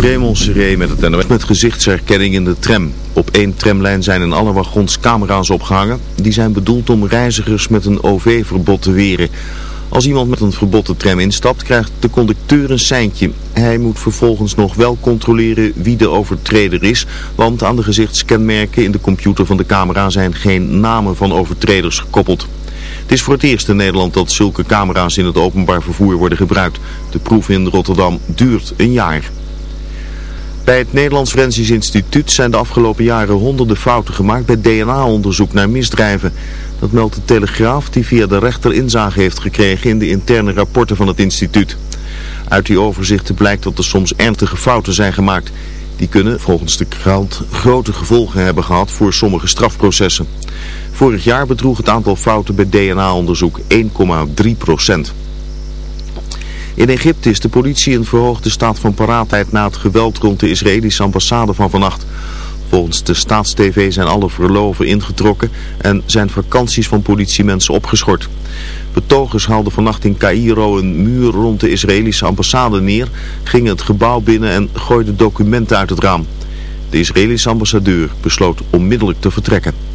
Raymond Seré met het NOS met gezichtsherkenning in de tram. Op één tramlijn zijn in alle wagons camera's opgehangen. Die zijn bedoeld om reizigers met een OV-verbod te weren. Als iemand met een verboden tram instapt, krijgt de conducteur een seintje. Hij moet vervolgens nog wel controleren wie de overtreder is, want aan de gezichtskenmerken in de computer van de camera zijn geen namen van overtreders gekoppeld. Het is voor het eerst in Nederland dat zulke camera's in het openbaar vervoer worden gebruikt. De proef in Rotterdam duurt een jaar. Bij het Nederlands Forensisch Instituut zijn de afgelopen jaren honderden fouten gemaakt bij DNA-onderzoek naar misdrijven. Dat meldt de Telegraaf die via de rechter inzage heeft gekregen in de interne rapporten van het instituut. Uit die overzichten blijkt dat er soms ernstige fouten zijn gemaakt. Die kunnen volgens de krant grote gevolgen hebben gehad voor sommige strafprocessen. Vorig jaar bedroeg het aantal fouten bij DNA-onderzoek 1,3 procent. In Egypte is de politie in verhoogde staat van paraatheid na het geweld rond de Israëlische ambassade van vannacht. Volgens de staatstv zijn alle verloven ingetrokken en zijn vakanties van politiemensen opgeschort. Betogers haalden vannacht in Cairo een muur rond de Israëlische ambassade neer, gingen het gebouw binnen en gooiden documenten uit het raam. De Israëlische ambassadeur besloot onmiddellijk te vertrekken.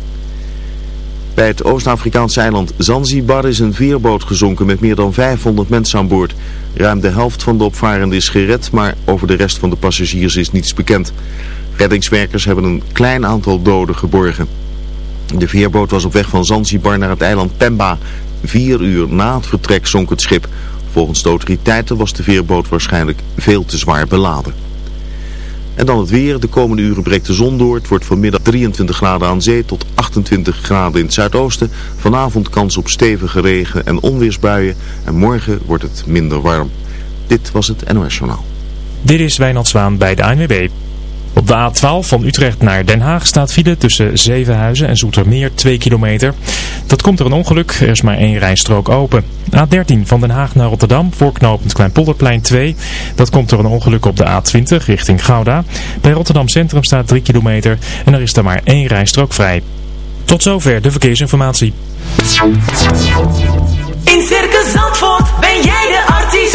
Bij het Oost-Afrikaanse eiland Zanzibar is een veerboot gezonken met meer dan 500 mensen aan boord. Ruim de helft van de opvarenden is gered, maar over de rest van de passagiers is niets bekend. Reddingswerkers hebben een klein aantal doden geborgen. De veerboot was op weg van Zanzibar naar het eiland Pemba. Vier uur na het vertrek zonk het schip. Volgens de autoriteiten was de veerboot waarschijnlijk veel te zwaar beladen. En dan het weer. De komende uren breekt de zon door. Het wordt vanmiddag 23 graden aan zee tot 28 graden in het zuidoosten. Vanavond kans op stevige regen en onweersbuien. En morgen wordt het minder warm. Dit was het NOS Journaal. Dit is Wijnand Zwaan bij de ANWB. Op de A12 van Utrecht naar Den Haag staat file tussen Zevenhuizen en Zoetermeer 2 kilometer. Dat komt door een ongeluk, er is maar één rijstrook open. A13 van Den Haag naar Rotterdam, voorknopend Kleinpolderplein 2. Dat komt door een ongeluk op de A20 richting Gouda. Bij Rotterdam Centrum staat 3 kilometer en er is daar maar één rijstrook vrij. Tot zover de verkeersinformatie. In Circus Zandvoort ben jij de artiest.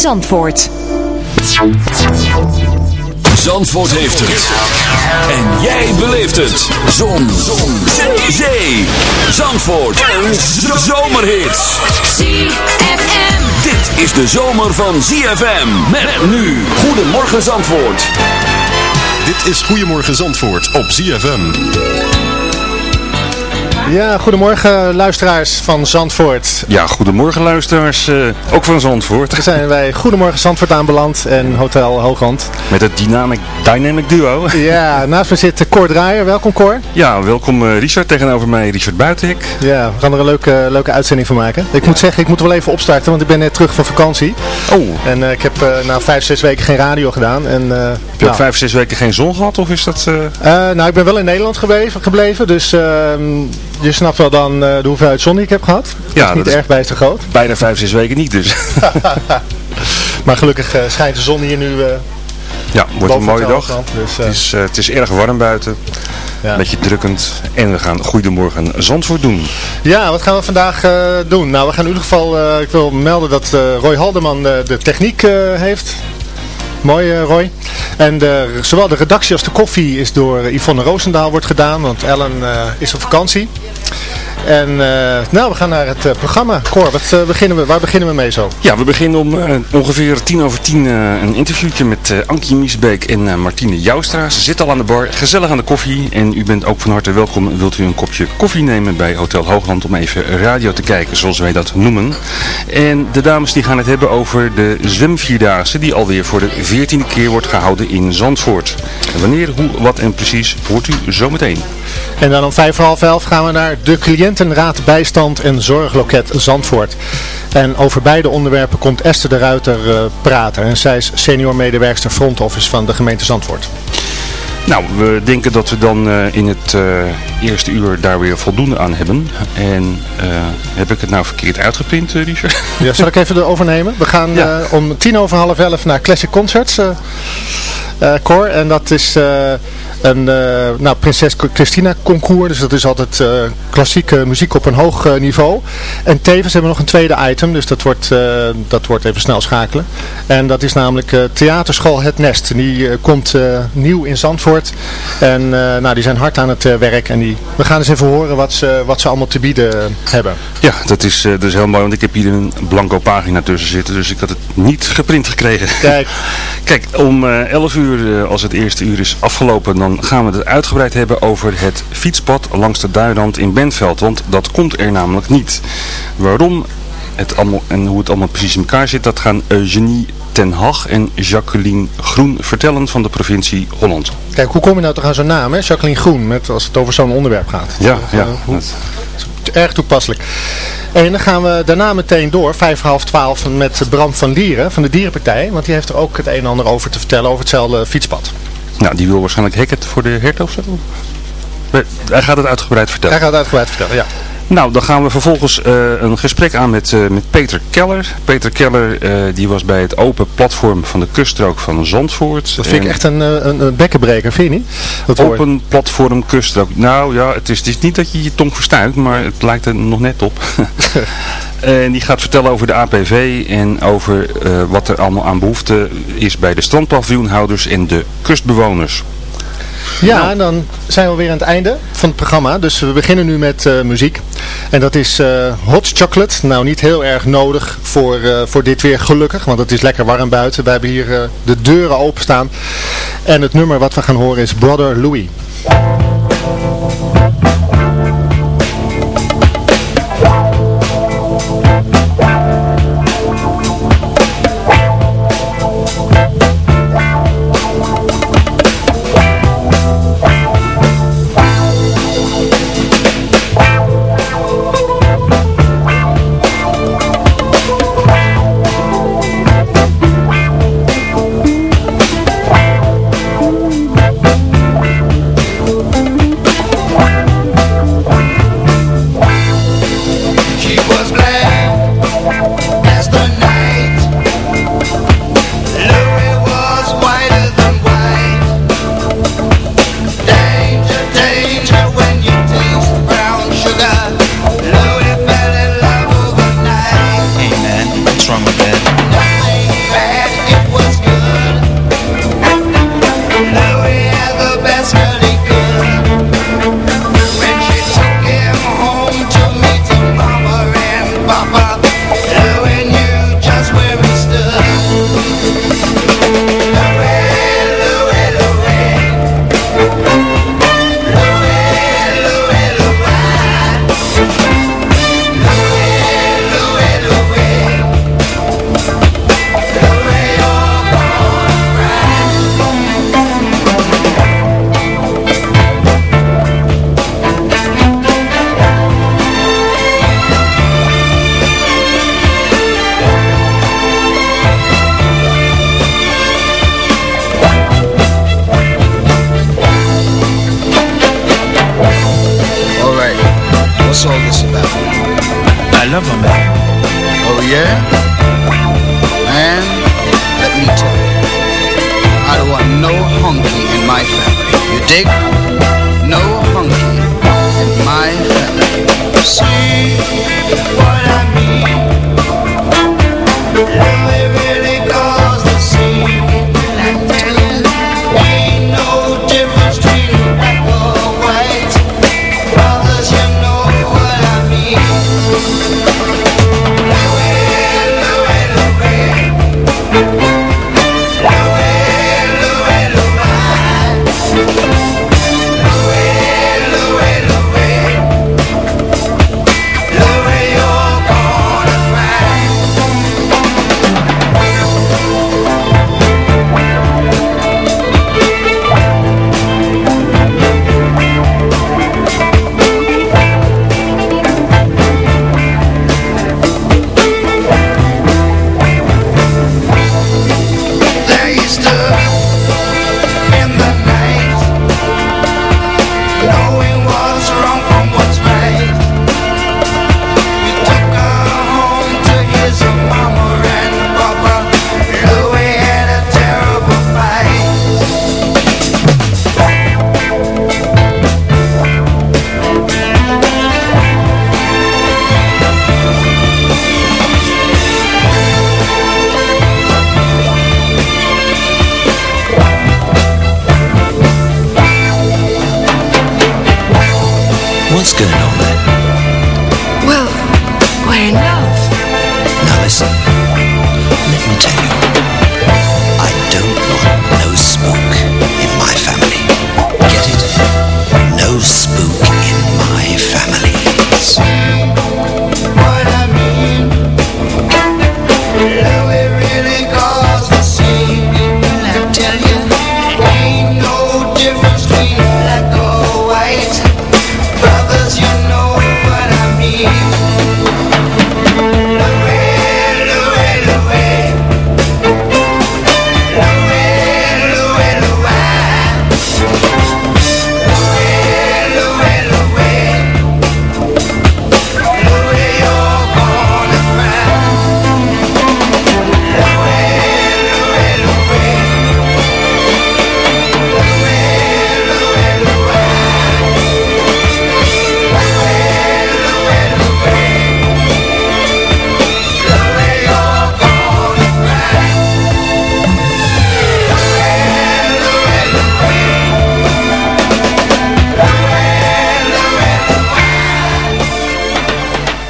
Zandvoort. Zandvoort heeft het. En jij beleeft het. Zon. Zon. Zee. Zee. Zandvoort. Een zomerhit. ZFM. Dit is de zomer van ZFM. Met nu. Goedemorgen Zandvoort. Dit is Goedemorgen Zandvoort op ZFM. Ja, goedemorgen luisteraars van Zandvoort. Ja, goedemorgen luisteraars, uh, ook van Zandvoort. We zijn bij Goedemorgen Zandvoort aanbeland en Hotel Hoogland. Met het Dynamic, Dynamic Duo. Ja, naast me zit Cor Draaier. Welkom Cor. Ja, welkom uh, Richard. Tegenover mij Richard Buitenhek. Ja, we gaan er een leuke, leuke uitzending van maken. Ik moet zeggen, ik moet wel even opstarten, want ik ben net terug van vakantie. Oh. En uh, ik heb na vijf, zes weken geen radio gedaan. En, heb je nou, vijf, zes weken geen zon gehad of is dat... nou, ik ben wel in Nederland gebleven, gebleven dus ehm, je snapt wel dan uh, de hoeveelheid zon die ik heb gehad. Ja, dat is niet erg bij te groot. Bijna vijf, zes weken niet dus. maar gelukkig uh, schijnt de zon hier nu uh, Ja, wordt een mooie dag. Dus, het, is, het is erg warm buiten. Ja. Een beetje drukkend. En we gaan Goedemorgen Zandvoort doen. Ja, wat gaan we vandaag doen? Nou, we gaan in ieder geval, ik wil melden dat Roy Haldeman de techniek heeft. Mooi Roy. En de, zowel de redactie als de koffie is door Yvonne Roosendaal wordt gedaan, want Ellen is op vakantie. En uh, nou, we gaan naar het uh, programma. Cor, wat, uh, beginnen we, waar beginnen we mee zo? Ja, we beginnen om ongeveer tien over tien een interviewtje met Ankie Miesbeek en Martine Joustra. Ze zitten al aan de bar, gezellig aan de koffie. En u bent ook van harte welkom. Wilt u een kopje koffie nemen bij Hotel Hoogland om even radio te kijken, zoals wij dat noemen. En de dames die gaan het hebben over de zwemvierdaagse die alweer voor de veertiende keer wordt gehouden in Zandvoort. En wanneer, hoe, wat en precies hoort u zometeen. En dan om vijf voor half elf gaan we naar de cliëntenraad bijstand en zorgloket Zandvoort. En over beide onderwerpen komt Esther de Ruiter uh, praten. En zij is senior medewerkster front office van de gemeente Zandvoort. Nou, we denken dat we dan uh, in het uh, eerste uur daar weer voldoende aan hebben. En heb ik het nou verkeerd uitgeprint, Richard? Ja, zal ik even overnemen? We gaan ja. om tien over half elf naar Classic Concerts, Cor. En dat is een uh, nou, Prinses Christina concours. Dus dat is altijd uh, klassieke muziek op een hoog uh, niveau. En tevens hebben we nog een tweede item. Dus dat wordt, dat wordt even snel schakelen. En dat is namelijk Theaterschool Het Nest. Die komt nieuw in Zandvoort. En nou, die zijn hard aan het werk. En die, we gaan eens even horen wat ze, wat ze allemaal te bieden hebben. Ja, dat is, dat is heel mooi. Want ik heb hier een blanco pagina tussen zitten. Dus ik had het niet geprint gekregen. Kijk, Kijk om 11 uur, als het eerste uur is afgelopen, dan gaan we het uitgebreid hebben over het fietspad langs de Duinrand in Bentveld. Want dat komt er namelijk niet. Waarom het allemaal, en hoe het allemaal precies in elkaar zit, dat gaan Eugenie ten Hag en Jacqueline Groen vertellen van de provincie Holland. Kijk, hoe kom je nou toch aan zo'n naam, hè? Jacqueline Groen, met, als het over zo'n onderwerp gaat. Ja, ja. Uh, hoe, erg toepasselijk. En dan gaan we daarna meteen door, vijf half twaalf, met Bram van Lieren van de Dierenpartij. Want die heeft er ook het een en ander over te vertellen over hetzelfde fietspad. Nou, die wil waarschijnlijk Hackett voor de herten of zo. Hij gaat het uitgebreid vertellen. Hij gaat het uitgebreid vertellen, ja. Nou, dan gaan we vervolgens uh, een gesprek aan met, uh, met Peter Keller. Peter Keller uh, die was bij het open platform van de kuststrook van Zandvoort. Dat vind ik echt een, een, een bekkenbreker, vind je niet? Dat open woord. platform kuststrook. Nou ja, het is, het is niet dat je je tong verstuikt, maar het lijkt er nog net op. En die gaat vertellen over de APV en over uh, wat er allemaal aan behoefte is bij de strandpaviljoenhouders en de kustbewoners. Ja, nou. en dan zijn we weer aan het einde van het programma. Dus we beginnen nu met uh, muziek. En dat is uh, Hot Chocolate. Nou, niet heel erg nodig voor, uh, voor dit weer gelukkig. Want het is lekker warm buiten. We hebben hier de deuren openstaan. En het nummer wat we gaan horen is Brother Louie.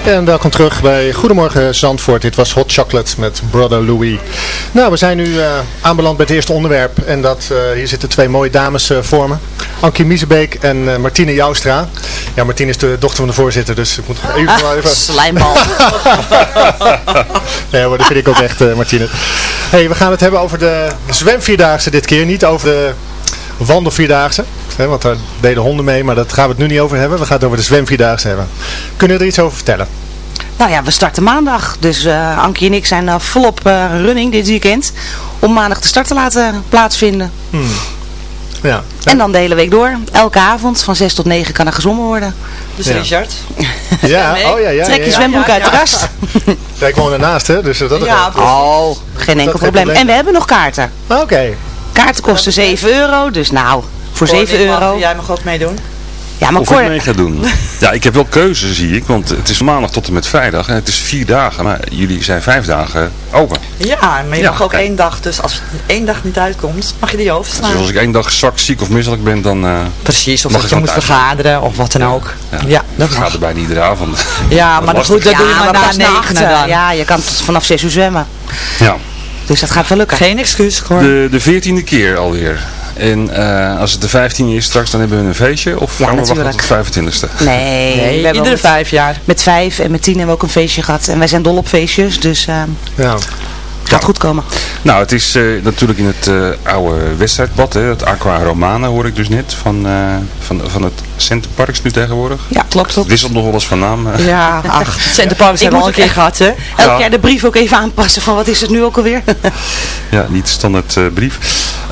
En welkom terug bij Goedemorgen Zandvoort. Dit was Hot Chocolate met Brother Louis. Nou, we zijn nu eh, aanbeland bij het eerste onderwerp. En dat, eh, hier zitten twee mooie dames eh, voor me. Ankie Miezebeek en Martine Joustra. Ja, Martine is de dochter van de voorzitter, dus ik moet even... Ah, even... slijmbal. ja, maar dat vind ik ook echt, Martine. hey, we gaan het hebben over de zwemvierdaagse dit keer. Niet over de wandelvierdaagse. Hè, want daar deden honden mee, maar dat gaan we het nu niet over hebben. We gaan het over de zwemvierdaagse hebben. Kunnen we er iets over vertellen? Nou ja, we starten maandag. Dus eh Ankie en ik zijn eh, volop eh, running dit weekend. Om maandag de start te laten plaatsvinden. Hmm. Ja. En dan de hele week door. Elke avond van 6 tot 9 kan er gezongen worden. Dus Ja. Richard? Ja, oh ja, ja. Trek je ja, ja. zwembroek Ja, uit de kast. Ja, ik woon ernaast, hè, dus dat is Ja, Oh, geen enkel probleem. En we hebben nog kaarten. Oké. Kaarten kosten 7 euro. Dus nou, voor 7 Cor, ik mag- euro. Jij mag ook meedoen. Ja, maar Of Cor, ik mee ga doen. Ja, ik heb wel keuze, zie ik. Want het is maandag tot en met vrijdag. En het is vier dagen. Maar jullie zijn vijf dagen open. Ja, maar je Ja, mag ook kijk. één dag. Dus als één dag niet uitkomt, mag je die overslaan. Dus als ik één dag zwak, ziek of misselijk ben, dan... eh, Precies, of dat je moet vergaderen of wat dan ook. Ja, dat ik ga mag. er bijna iedere avond. Ja, maar lastig. goed, dat doe je maar na negenen achter. dan. Ja, je kan tot vanaf 6 uur zwemmen. Ja. Dus dat gaat wel lukken. Geen excuus, hoor. De, de veertiende keer alweer. En eh, als het de 15 is straks, dan hebben we een feestje. Of Ja, gaan we wachten tot de 25ste? Nee, Nee, we hebben iedere met, vijf jaar. met vijf en met tien hebben we ook een feestje gehad. En wij zijn dol op feestjes, dus eh Ja. gaat goed komen. Nou, het is eh, natuurlijk in het eh, oude wedstrijdbad. Hè, het Aqua Romana hoor ik dus net. Van, eh, van, van het Centerparks nu tegenwoordig. Ja, klopt. klopt. Wisselt nog wel eens van naam. Ja, ach, Centerparks Ik hebben we al een keer echt- gehad, hè? Elk Ja. jaar de brief ook even aanpassen van wat is het nu ook alweer? Ja, niet standaard eh, brief.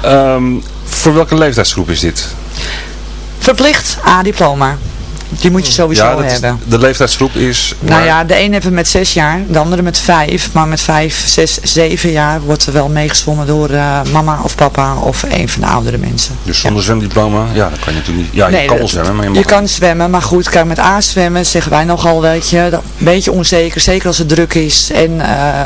Ehm, voor welke leeftijdsgroep is dit? Verplicht A-diploma. Die moet je sowieso ja, is- hebben. de leeftijdsgroep is... Nou ja, de een het met zes jaar, de andere met vijf. Maar met vijf, zes, zeven jaar wordt er wel meegezwommen door eh, mama of papa of een van de oudere mensen. Dus zonder zwemdiploma, ja, dan kan je natuurlijk niet... Ja, je Nee, kan wel zwemmen, maar je Je kan zwemmen, maar goed, kijk, met A-zwemmen zeggen wij nogal, weet je, dat- een beetje onzeker, zeker als het druk is. En eh,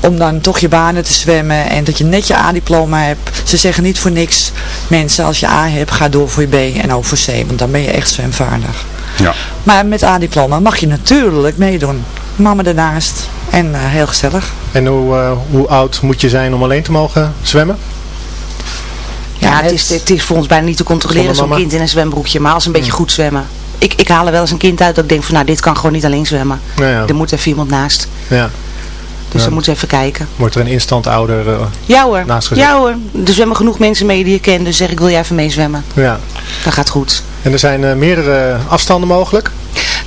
om dan toch je banen te zwemmen en dat je net je A-diploma hebt. Ze zeggen niet voor niks, mensen, als je A hebt, ga door voor je B en ook voor C, want dan ben je echt zwemvaardig. Ja. Maar met A-diploma mag je natuurlijk meedoen. Mama ernaast en eh, heel gezellig. En hoe, eh, hoe oud moet je zijn om alleen te mogen zwemmen? Ja, het is, het is voor ons bijna niet te controleren, zo'n kind in een zwembroekje. Maar als een beetje Hmm. goed zwemmen. Ik, ik haal er wel eens een kind uit dat ik denk van, nou, dit kan gewoon niet alleen zwemmen. Nou ja. Er moet even iemand naast. Ja. Dus dan moeten even kijken. Wordt er een instant ouder eh, Ja hoor, naast gezet? ja hoor. Er zwemmen genoeg mensen mee die je kent. Dus zeg ik, wil jij even meezwemmen? Ja. Dat gaat goed. En er zijn eh, meerdere afstanden mogelijk.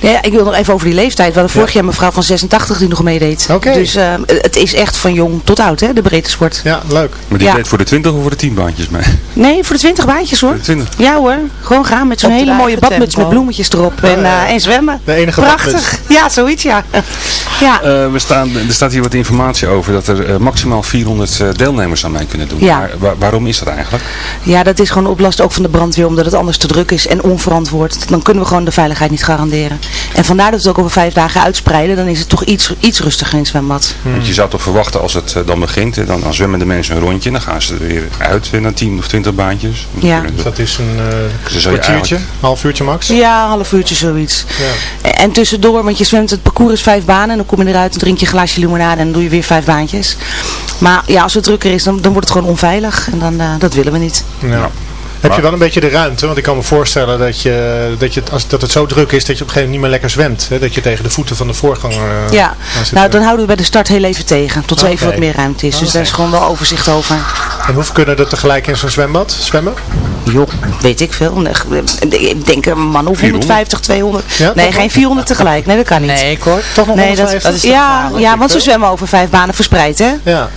Ja, ik wil nog even over die leeftijd. We hadden vorig jaar een mevrouw van 86 die nog meedeed. Dus eh, het is echt van jong tot oud, hè, de breedte sport. Ja, leuk. Maar die Ja. deed voor de 20 of voor de 10 baantjes mee? Nee, voor de 20 baantjes hoor. Voor de 20. Ja hoor, gewoon gaan met zo'n hele mooie badmuts met bloemetjes erop. En, eh, en zwemmen. De enige Prachtig. badmuts. Ja, zoiets ja. ja. Eh, we staan, er staat hier wat informatie over dat er maximaal 400 eh, deelnemers aan mee kunnen doen. Ja. Maar wa- waarom is dat eigenlijk? Ja, dat is gewoon oplast ook van de brandweer, omdat het anders te druk is en onverantwoord. Dan kunnen we gewoon de veiligheid niet garanderen. En vandaar dat we het ook over vijf dagen uitspreiden, dan is het toch iets, iets rustiger in het zwembad. Want je zou toch verwachten als het eh, dan begint, dan, dan zwemmen de mensen een rondje, dan gaan ze er weer uit weer naar 10 of 20 baantjes. Ja. Dus dat is een eh, Dus kwartiertje, eigenlijk- half uurtje max. Ja, een half uurtje zoiets. Ja. En, en tussendoor, want je zwemt, het parcours is vijf banen en dan kom je eruit en drink je een glaasje limonade en dan doe je weer vijf baantjes. Maar ja, als het drukker is, dan, dan wordt het gewoon onveilig en dan, eh, dat willen we niet. Ja. Heb je wel een beetje de ruimte? Want ik kan me voorstellen dat, je, dat, je, als, dat het zo druk is dat je op een gegeven moment niet meer lekker zwemt. Hè? Dat je tegen de voeten van de voorganger eh, Ja, nou dan houden we bij de start heel even tegen, tot er even wat meer ruimte is. Dus daar is gewoon wel overzicht over. En hoeveel kunnen er tegelijk in zo'n zwembad zwemmen? Joh, weet ik veel. Ik denk een man of 150, 200. Ja, nee, geen 400 tegelijk. Nee, dat kan niet. Nee, kort. Toch nog Nee, 150? dat, Dat is ja, ja, want ze zwemmen over vijf banen verspreid, hè? Ja.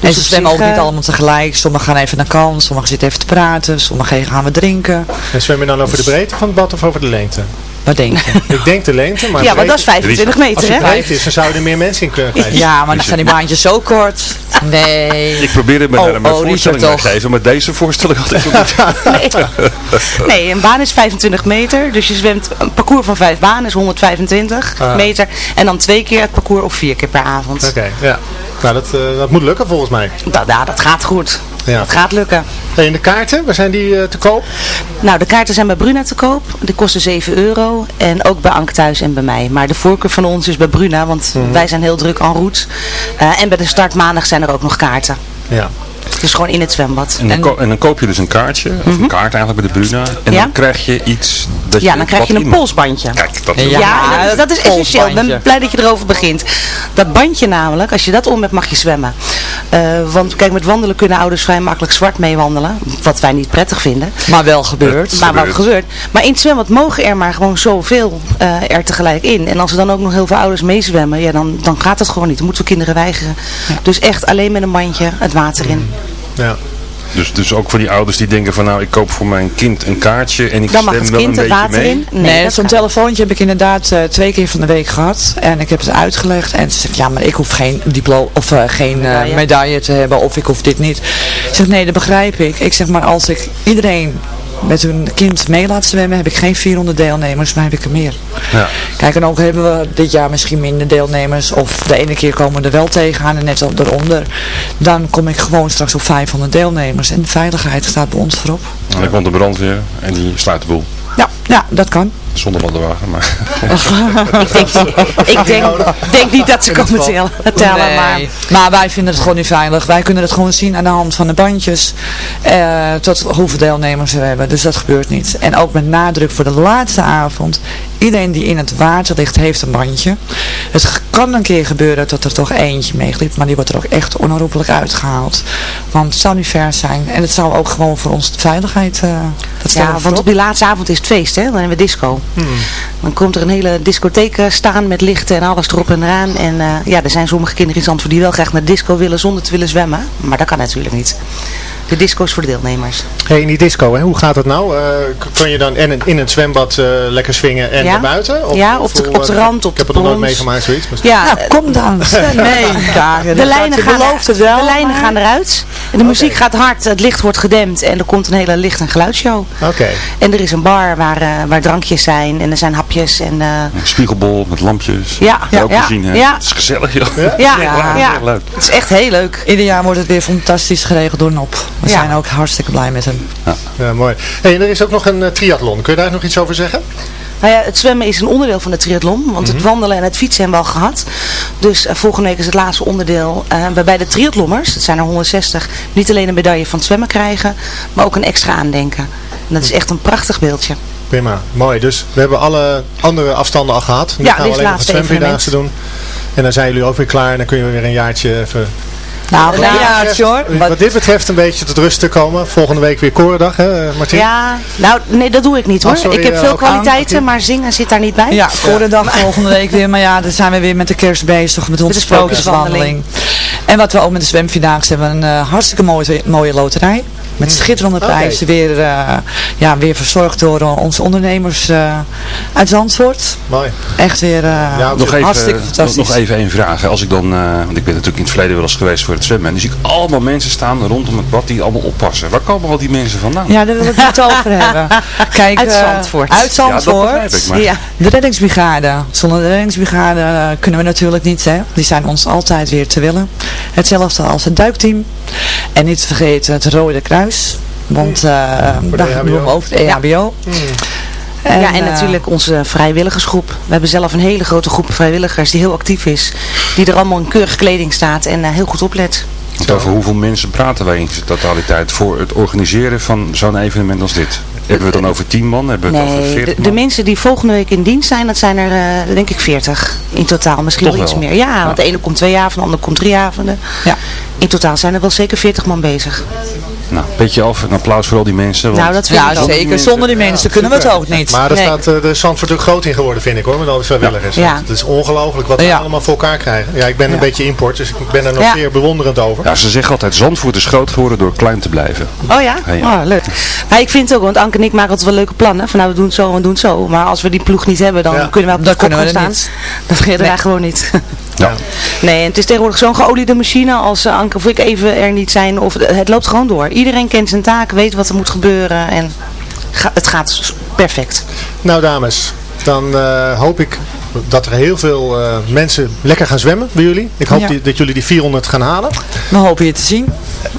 En Dus ze op zwemmen ook niet allemaal tegelijk. Sommigen gaan even naar kant, sommigen zitten even te praten, sommigen gaan we drinken. En zwem je dan over de breedte van het bad of over de lengte? Wat denk je? Ik denk de lengte, maar Ja, maar dat is breedte- 25 Als meter, het hè? breed is, dan zouden er meer mensen in kunnen krijgen. Ja, maar dan zijn die baantjes zo kort. Nee. Ik probeerde me Oh, daar een oh, voorstelling toch. geven, maar deze voorstelling had ik nog niet. Nee. nee, een baan is 25 meter. Dus je zwemt een parcours van vijf banen is 125 Ah. meter. En dan twee keer het parcours of vier keer per avond. Oké, ja. Nou, dat, eh, dat moet lukken volgens mij. Dat, ja, dat gaat goed. Ja. Dat gaat lukken. En de kaarten, waar zijn die eh, te koop? Nou, de kaarten zijn bij Bruna te koop. Die kosten 7 euro. En ook bij Ank thuis en bij mij. Maar de voorkeur van ons is bij Bruna, want Mhm. wij zijn heel druk en route. Eh, en bij de start maandag zijn er ook nog kaarten. Ja. Dus gewoon in het zwembad. En dan, ko- en dan koop je dus een kaartje, of een kaart eigenlijk bij de Bruna. En Mhm. Ja. dan krijg je iets dat Ja, je... dan krijg je een iemand- polsbandje. Kijk, dat Ja, Ja, dat, dat is essentieel. Ik ben blij dat je erover begint. Dat bandje namelijk, als je dat om hebt, mag je zwemmen. Eh, want kijk, met wandelen kunnen ouders vrij makkelijk zwart meewandelen. Wat wij niet prettig vinden. Maar wel gebeurd. Maar wat gebeurt. gebeurt. Maar in het zwembad mogen er maar gewoon zoveel eh er tegelijk in. En als er dan ook nog heel veel ouders meezwemmen, ja, dan, dan gaat het gewoon niet. Dan moeten we kinderen weigeren. Dus echt alleen met een mandje het water in. Ja. Dus, dus ook voor die ouders die denken van nou, ik koop voor mijn kind een kaartje en ik Dan stem wel een kind het beetje water mee. in. Nee, zo'n telefoontje heb ik inderdaad eh, twee keer van de week gehad. En ik heb het uitgelegd. En ze zegt, ja, maar ik hoef geen diploma of eh, geen eh, Medaille. medaille te hebben. Of ik hoef dit niet. Ik zeg, nee, dat begrijp ik. Ik zeg, maar als ik iedereen met hun kind mee laat zwemmen, heb ik geen 400 deelnemers, maar heb ik er meer. Ja. Kijk, en ook hebben we dit jaar misschien minder deelnemers. Of de ene keer komen we er wel tegenaan en net al eronder. Dan kom ik gewoon straks op 500 deelnemers. En de veiligheid staat bij ons voorop. En dan komt de brandweer en die sluit de boel. Ja, ja dat kan. Zonder ladderwagen, maar... Ik denk, ik denk, denk niet dat ze komen tellen, tellen Nee. maar... Maar wij vinden het gewoon niet veilig. Wij kunnen het gewoon zien aan de hand van de bandjes. eh, tot hoeveel deelnemers we hebben. Dus dat gebeurt niet. En ook met nadruk voor de laatste avond. Iedereen die in het water ligt heeft een bandje. Het kan een keer gebeuren dat er toch eentje meeglipt. Maar die wordt er ook echt onherroepelijk uitgehaald. Want het zou niet ver zijn. En het zou ook gewoon voor ons de veiligheid... eh dat stellen Ja, want op die laatste avond is het feest, hè? Dan hebben we disco. Dan komt er een hele discotheek eh, staan met lichten en alles erop en eraan. En eh, ja, er zijn sommige kinderen in Zandvoort die wel graag naar disco willen zonder te willen zwemmen. Maar dat kan natuurlijk niet. De disco is voor de deelnemers. Hey, in die disco, hè, hoe gaat het nou? Eh, k- kan je dan en in het zwembad eh, lekker swingen en Ja. naar buiten? Ja, op de- hoe, op de eh, rand, op Ik heb het nog nooit meegemaakt, zoiets. maar- Ja, Nou, kom dan. Nee, de lijnen, gaan, belooft het wel. de lijnen maar- gaan eruit. En de muziek gaat hard, het licht wordt gedempt en er komt een hele licht- en geluidsshow. Oké. En er is een bar waar, eh, waar drankjes zijn en er zijn hapjes. En, eh, Een spiegelbol met lampjes. Ja, ja, rookmachine. ja. Het is gezellig joh. ja, Ja, ja, heel leuk. het is echt heel leuk. Ieder jaar wordt het weer fantastisch geregeld door Nop. We Ja. zijn ook hartstikke blij met hem. Ja, mooi. Hey, en er is ook nog een eh, triathlon. Kun je daar nog iets over zeggen? Nou ja, het zwemmen is een onderdeel van de triathlon, want het wandelen en het fietsen hebben we al gehad. Dus eh, volgende week is het laatste onderdeel eh, waarbij de triathlonners, het zijn er 160, niet alleen een medaille van het zwemmen krijgen, maar ook een extra aandenken. En dat is echt een prachtig beeldje. Prima, mooi. Dus we hebben alle andere afstanden al gehad. Nu Ja, gaan we alleen nog het zwemvierdaagse doen. En dan zijn jullie ook weer klaar en dan kun je weer een jaartje even... Nou, Ja, een jaartje hoor. Wat dit betreft een beetje tot rust te komen. Volgende week weer Korendag, hè eh, Martien? Ja, nou nee, dat doe ik niet hoor. Oh, sorry, ik heb eh, veel ook kwaliteiten, aan- maar zingen zit daar niet bij. Ja, volgende week weer. Maar ja, dan zijn we weer met de kerst bezig. Met onze de sprookjeswandeling. En wat we ook met de zwemvierdaagse hebben. Een eh, hartstikke mooie, mooie loterij. Met schitterende Oké. prijzen. Weer, eh, ja, weer verzorgd door eh, onze ondernemers eh, uit Zandvoort. Mooi. Echt weer eh, Ja, Nog even, hartstikke nog, fantastisch. nog even één vraag. hè. Als ik dan, eh, want ik ben natuurlijk in het verleden wel eens geweest voor het zwemmen. En dan zie ik allemaal mensen staan rondom het bad die allemaal oppassen. Waar komen al die mensen vandaan? Ja, daar wil ik het over hebben. Kijk, Uit Zandvoort. Uit Ja, dat Zandvoort. begrijp ik, maar- Ja. De reddingsbrigade. Zonder de reddingsbrigade kunnen we natuurlijk niet. Hè? Die zijn ons altijd weer te willen. Hetzelfde als het duikteam. En niet te vergeten het Rode Kruis. Want eh de daar doen we ook de E EHBO. ja, en eh, natuurlijk onze vrijwilligersgroep. We hebben zelf een hele grote groep vrijwilligers die heel actief is. Die er allemaal in keurige kleding staat en eh, heel goed oplet. Over hoeveel mensen praten wij in totaliteit voor het organiseren van zo'n evenement als dit? Hebben we het dan over 10 man? Hebben we het over Nee, 40 de, man? de mensen die volgende week in dienst zijn, dat zijn er eh, denk ik 40 in totaal. Misschien Toch wel iets meer. Ja, want de ene komt twee avonden, de ander komt drie avonden. Ja. In totaal zijn er wel zeker 40 man bezig. Nou, beetje af. Een applaus voor al die mensen. Want Nou, dat vind Ja, ik ook. zeker. Zonder die mensen kunnen we het ook niet. Maar er Nee. staat uh, de Zandvoort ook groot in geworden, vind ik hoor, met al die vrijwilligers. Ja. Het is ongelooflijk wat we allemaal voor elkaar krijgen. Ja, ik ben een beetje import, dus ik ben er nog Ja. zeer bewonderend over. ja, ze zeggen altijd, Zandvoort is groot geworden door klein te blijven. Oh ja? Ja, ja. Oh, leuk. Maar ik vind het ook, want Anke en ik maken altijd wel leuke plannen. Van nou, we doen het zo en we doen het zo. Maar als we die ploeg niet hebben, dan Ja. kunnen we op de kop kunnen we gaan staan. niet. Dan redden Nee. wij gewoon niet. Ja. Nee, het is tegenwoordig zo'n geoliede machine als eh, Anke of ik even er niet zijn. Of, het loopt gewoon door. Iedereen kent zijn taak, weet wat er moet gebeuren. En ga- het gaat perfect. Nou dames, dan eh, hoop ik dat er heel veel eh, mensen lekker gaan zwemmen bij jullie. Ik hoop Ja. die- dat jullie die 400 gaan halen. We hopen je te zien.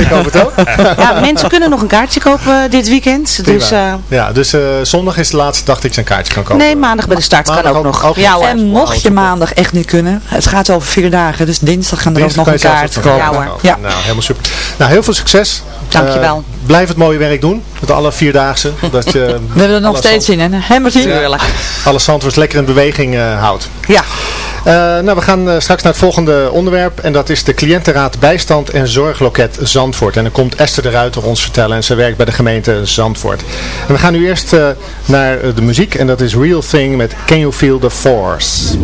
ik hoop het ook. Ja, mensen kunnen nog een kaartje kopen eh, dit weekend. Dus eh, ja, dus zondag is de laatste dag dat je een kaartje kan kopen. nee, maandag bij de start kan ook ook- nog. ja. En mocht je maandag echt niet kunnen, het gaat over vier dagen, dus dinsdag gaan er Dinsdag ook nog een je kaart zelfs nog kopen. een Ja, hoor. kopen. Nou, helemaal super. Nou, heel veel succes. Dankjewel. Eh, blijf het mooie werk doen. Met alle vierdaagse. Dat je We hebben er nog steeds in, hè? Hè, Martien? Tuurlijk. alle Zandvoorts lekker in beweging eh, houdt. Ja. Eh, nou, we gaan eh, straks naar het volgende onderwerp. En dat is de cliëntenraad bijstand en zorgloket Zandvoort. En dan komt Esther de Ruiter ons vertellen. En ze werkt bij de gemeente Zandvoort. En we gaan nu eerst eh, naar de muziek. En dat is Real Thing met Can You Feel the force.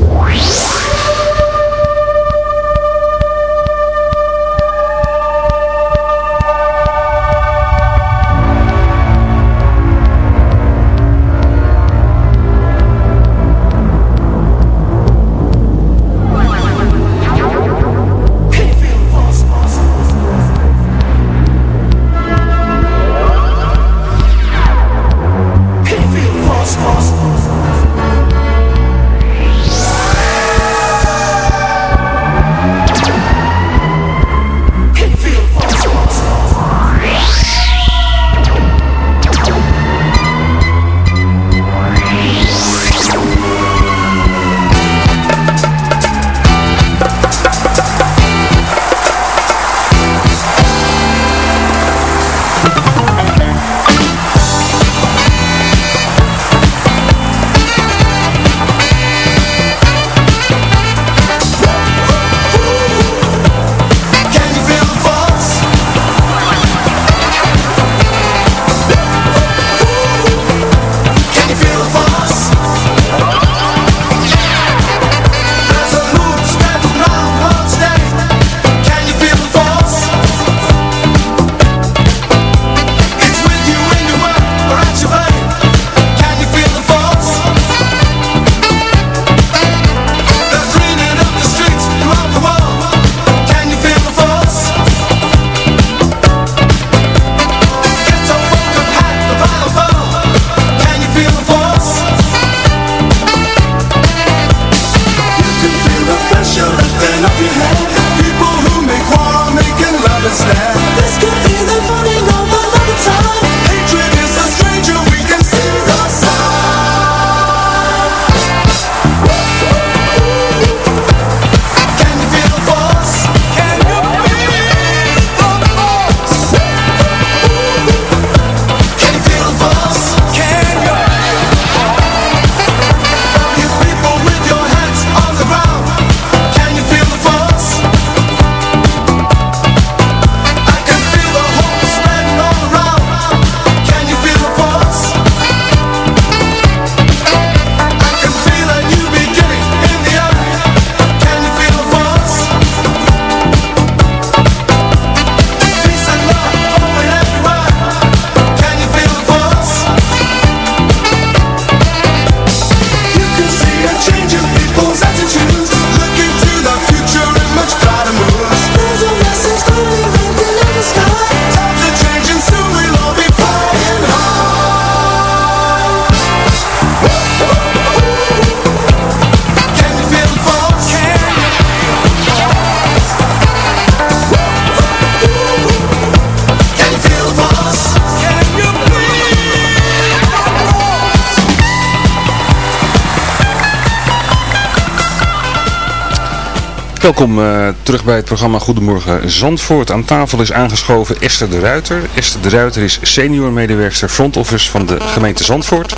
Welkom eh, terug bij het programma Goedemorgen Zandvoort. Aan tafel is aangeschoven Esther de Ruiter. Esther de Ruiter is senior medewerker front office van de gemeente Zandvoort.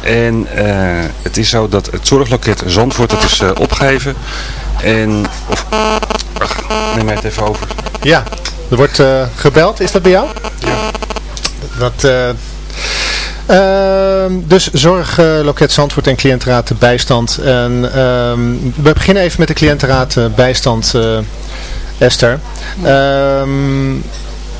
En eh, het is zo dat het zorgloket Zandvoort dat is uh, opgeheven. En, of, ach, neem mij het even over. Ja, er wordt gebeld. Is dat bij jou? Ja. Dat... Uh, dus zorgloket uh, Zandvoort en cliëntenraad bijstand. En uh, we beginnen even met de cliëntenraad bijstand, uh, Esther. Ehm,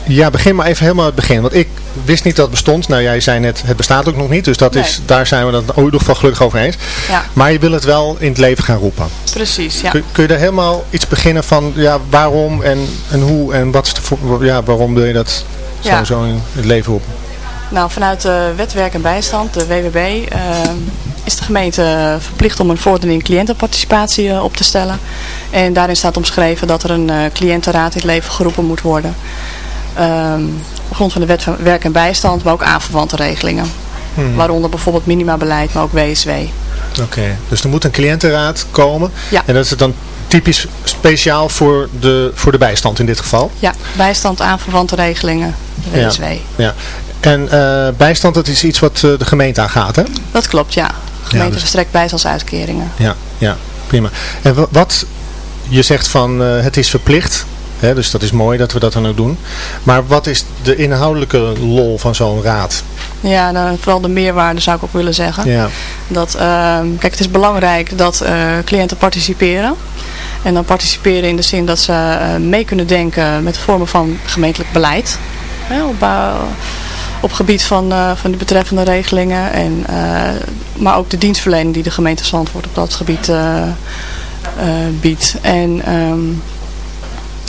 ja, begin maar even helemaal het begin. Want ik wist niet dat het bestond. Nou, jij zei net, het bestaat ook nog niet. Dus dat nee. is, daar zijn we het in ieder geval gelukkig over eens. Ja. Maar je wil het wel in het leven gaan roepen. Precies, ja. Kun, kun je daar helemaal iets beginnen van ja, waarom en, en hoe en wat is de, ja, waarom wil je dat Ja. zo in het leven roepen? Nou, vanuit de wet werk en bijstand, de WWB, eh, is de gemeente verplicht om een verordening cliëntenparticipatie eh, op te stellen. En daarin staat omschreven dat er een eh, cliëntenraad in het leven geroepen moet worden. Ehm, op grond van de wet van werk en bijstand, maar ook aanverwante regelingen. Hmm. Waaronder bijvoorbeeld minimabeleid, maar ook WSW. Oké, dus er moet een cliëntenraad komen. Ja. En dat is dan typisch speciaal voor de, voor de bijstand in dit geval. Ja, bijstand, aanverwante regelingen, de WSW. Ja, ja. En eh, bijstand, dat is iets wat eh, de gemeente aangaat, hè? Dat klopt, ja. De gemeente dus- verstrekt bijstandsuitkeringen. Ja, ja, prima. En wa- wat, je zegt van eh, het is verplicht, hè, dus dat is mooi dat we dat dan ook doen. Maar wat is de inhoudelijke lol van zo'n raad? Ja, nou, vooral de meerwaarde zou ik ook willen zeggen. Ja. Dat, ehm, kijk, het is belangrijk dat cliënten participeren. En dan participeren in de zin dat ze mee kunnen denken met vormen van gemeentelijk beleid. Hè, op, op gebied van, eh, van de betreffende regelingen. En, eh, maar ook de dienstverlening die de gemeente Zandvoort op dat gebied eh, biedt. En ehm,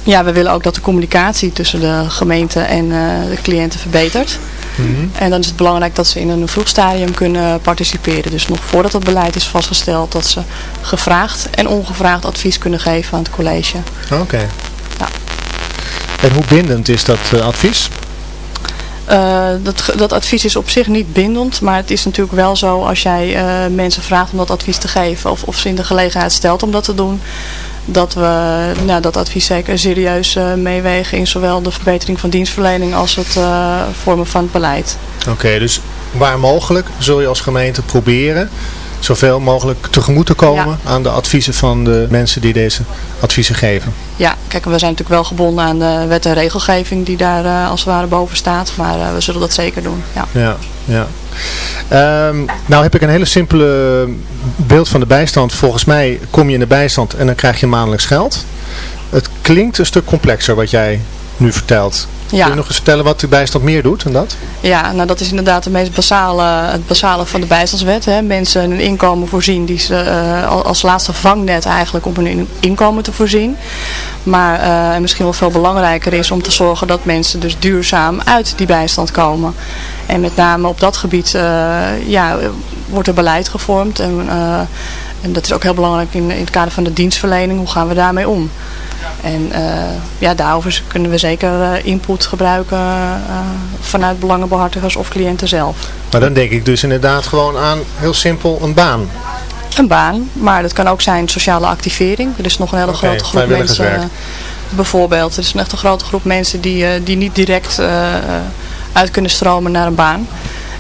ja, we willen ook dat de communicatie tussen de gemeente en de cliënten verbetert. En dan is het belangrijk dat ze in een vroeg stadium kunnen participeren. Dus nog voordat het beleid is vastgesteld, dat ze gevraagd en ongevraagd advies kunnen geven aan het college. Oké. Ja. En hoe bindend is dat advies? Eh, dat, dat advies is op zich niet bindend, maar het is natuurlijk wel zo als jij eh, mensen vraagt om dat advies te geven of, of ze in de gelegenheid stelt om dat te doen, dat we nou, dat advies zeker serieus eh, meewegen in zowel de verbetering van dienstverlening als het vormen van het beleid. Oké, dus waar mogelijk zul je als gemeente proberen zoveel mogelijk tegemoet te komen aan de adviezen van de mensen die deze adviezen geven. Ja, kijk, we zijn natuurlijk wel gebonden aan de wet en regelgeving die daar eh, als het ware boven staat, maar eh, we zullen dat zeker doen. Ja. Ja, ja. Ehm, nou heb ik een hele simpele beeld van de bijstand. Volgens mij kom je in de bijstand en dan krijg je maandelijks geld. Het klinkt een stuk complexer wat jij nu vertelt. Ja. Kun je nog eens vertellen wat de bijstand meer doet dan dat? Ja, nou dat is inderdaad het meest basale, het basale van de bijstandswet. Hè. Mensen een inkomen voorzien die ze eh, al- als laatste vangnet eigenlijk om hun in- inkomen te voorzien. Maar eh, en misschien wel veel belangrijker is om te zorgen dat mensen dus duurzaam uit die bijstand komen. En met name op dat gebied eh, ja, wordt er beleid gevormd. En, en dat is ook heel belangrijk in, in het kader van de dienstverlening. Hoe gaan we daarmee om? En eh, ja, daarover kunnen we zeker eh, input gebruiken eh, vanuit belangenbehartigers of cliënten zelf. Maar dan denk ik dus inderdaad gewoon aan heel simpel een baan. Een baan, maar dat kan ook zijn sociale activering. Er is nog een hele grote groep mensen. bijvoorbeeld, er is een echt een grote groep mensen die, die niet direct uit kunnen stromen naar een baan.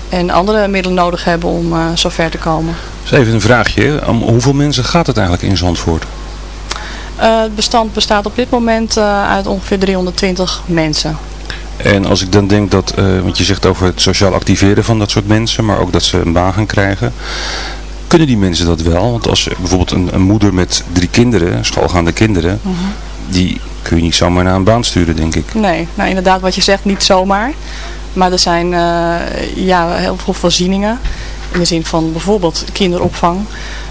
En andere middelen nodig hebben om eh zover te komen. Dus even een vraagje. Om hoeveel mensen gaat het eigenlijk in Zandvoort? Eh, het bestand bestaat op dit moment eh, uit ongeveer 320 mensen. En als ik dan denk dat, eh, want je zegt over het sociaal activeren van dat soort mensen, maar ook dat ze een baan gaan krijgen. Kunnen die mensen dat wel? Want als bijvoorbeeld een, een moeder met drie kinderen, schoolgaande kinderen, Mhm. die kun je niet zomaar naar een baan sturen, denk ik. Nee, nou inderdaad wat je zegt, niet zomaar. Maar er zijn ja, heel veel voorzieningen. In de zin van bijvoorbeeld kinderopvang.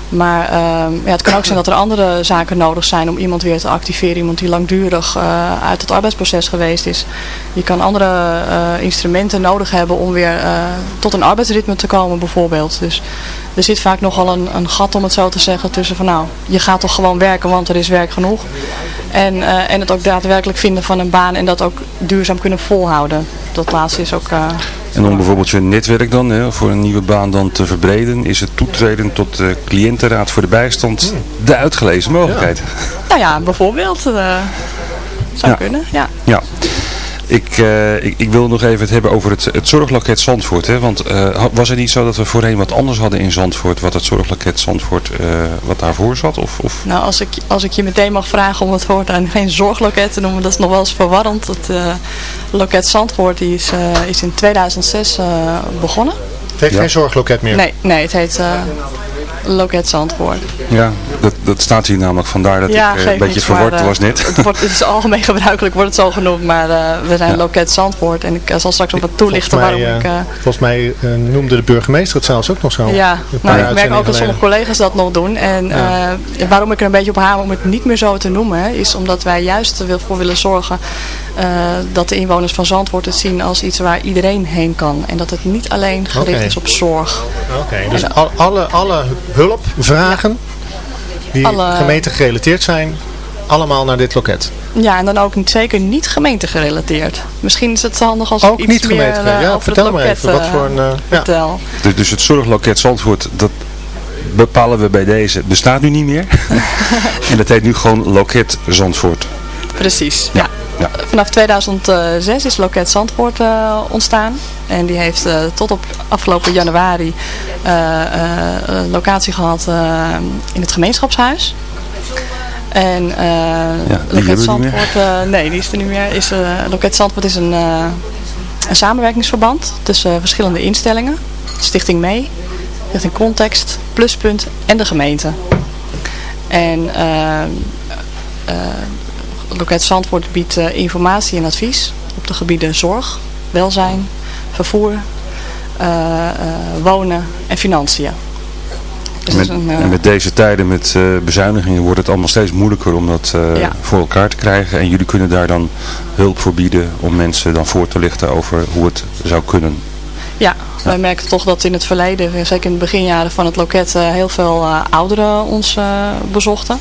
Maar ehm, ja, het kan ook zijn dat er andere zaken nodig zijn om iemand weer te activeren. Iemand die langdurig eh, uit het arbeidsproces geweest is. Je kan andere eh, instrumenten nodig hebben om weer eh, tot een arbeidsritme te komen bijvoorbeeld. Dus er zit vaak nogal een, een gat om het zo te zeggen tussen van nou, je gaat toch gewoon werken want er is werk genoeg. En, eh, en het ook daadwerkelijk vinden van een baan en dat ook duurzaam kunnen volhouden. Dat laatste is ook... eh, En om bijvoorbeeld je netwerk dan, hè, voor een nieuwe baan dan te verbreden, is het toetreden tot de cliëntenraad voor de bijstand de uitgelezen mogelijkheid. nou ja, bijvoorbeeld. eh, zou Ja. kunnen, ja. Ja. Ik, eh, ik, ik wil nog even het hebben over het, het zorgloket Zandvoort. Hè? Want eh, was het niet zo dat we voorheen wat anders hadden in Zandvoort, wat het zorgloket Zandvoort, eh, wat daarvoor zat? Of, of... Nou, als ik, als ik je meteen mag vragen om het woord aan geen zorgloket te noemen, dat is nog wel eens verwarrend. Het eh, loket Zandvoort die is, eh, is in 2006 eh, begonnen. Het heeft Ja. geen zorgloket meer. Nee, nee, het heet eh, loket Zandvoort. Ja, dat, dat staat hier namelijk. Vandaar dat ja, ik eh, een beetje verward maar, was net. Het, wordt, het is algemeen gebruikelijk, wordt het zo genoemd, maar eh, we zijn Ja. loket Zandvoort. En ik eh, zal straks nog wat toelichten mij, waarom ik... volgens mij noemde de burgemeester het zelfs ook nog zo. Ja, nou, ik merk ook dat sommige collega's dat nog doen. En Ja. eh, waarom ik er een beetje op hamer om het niet meer zo te noemen, is omdat wij juist ervoor willen zorgen eh, dat de inwoners van Zandvoort het zien als iets waar iedereen heen kan. En dat het niet alleen gericht is op zorg. Oké, dus al- alle, alle hulpvragen die Alle- gemeente gerelateerd zijn, allemaal naar dit loket. Ja, en dan ook niet, zeker niet gemeentegerelateerd. Misschien is het handig als ik Ook iets niet meer gemeentegerelateerd. eh, Ja, over vertel het maar even, wat eh, voor een, eh, ja. vertel. Dus, dus het zorgloket Zandvoort, dat bepalen we bij deze, bestaat nu niet meer. en dat heet nu gewoon loket Zandvoort. Precies, ja. Ja. Vanaf 2006 is Loket Zandvoort eh, ontstaan. En die heeft eh, tot op afgelopen januari eh, een locatie gehad eh, in het gemeenschapshuis. En we Loket Zandvoort, nee die is er niet meer. Is, Loket Zandvoort is een, een samenwerkingsverband tussen verschillende instellingen. Stichting Mee, Stichting Context, Pluspunt en de gemeente. En Loket Zandvoort biedt eh, informatie en advies op de gebieden zorg, welzijn, vervoer, eh, eh, wonen en financiën. Dus Met, een, en met deze tijden met bezuinigingen wordt het allemaal steeds moeilijker om dat Ja. voor elkaar te krijgen. En jullie kunnen daar dan hulp voor bieden om mensen dan voor te lichten over hoe het zou kunnen. Ja, wij merken toch dat in het verleden, zeker in de beginjaren van het loket, heel veel ouderen ons bezochten.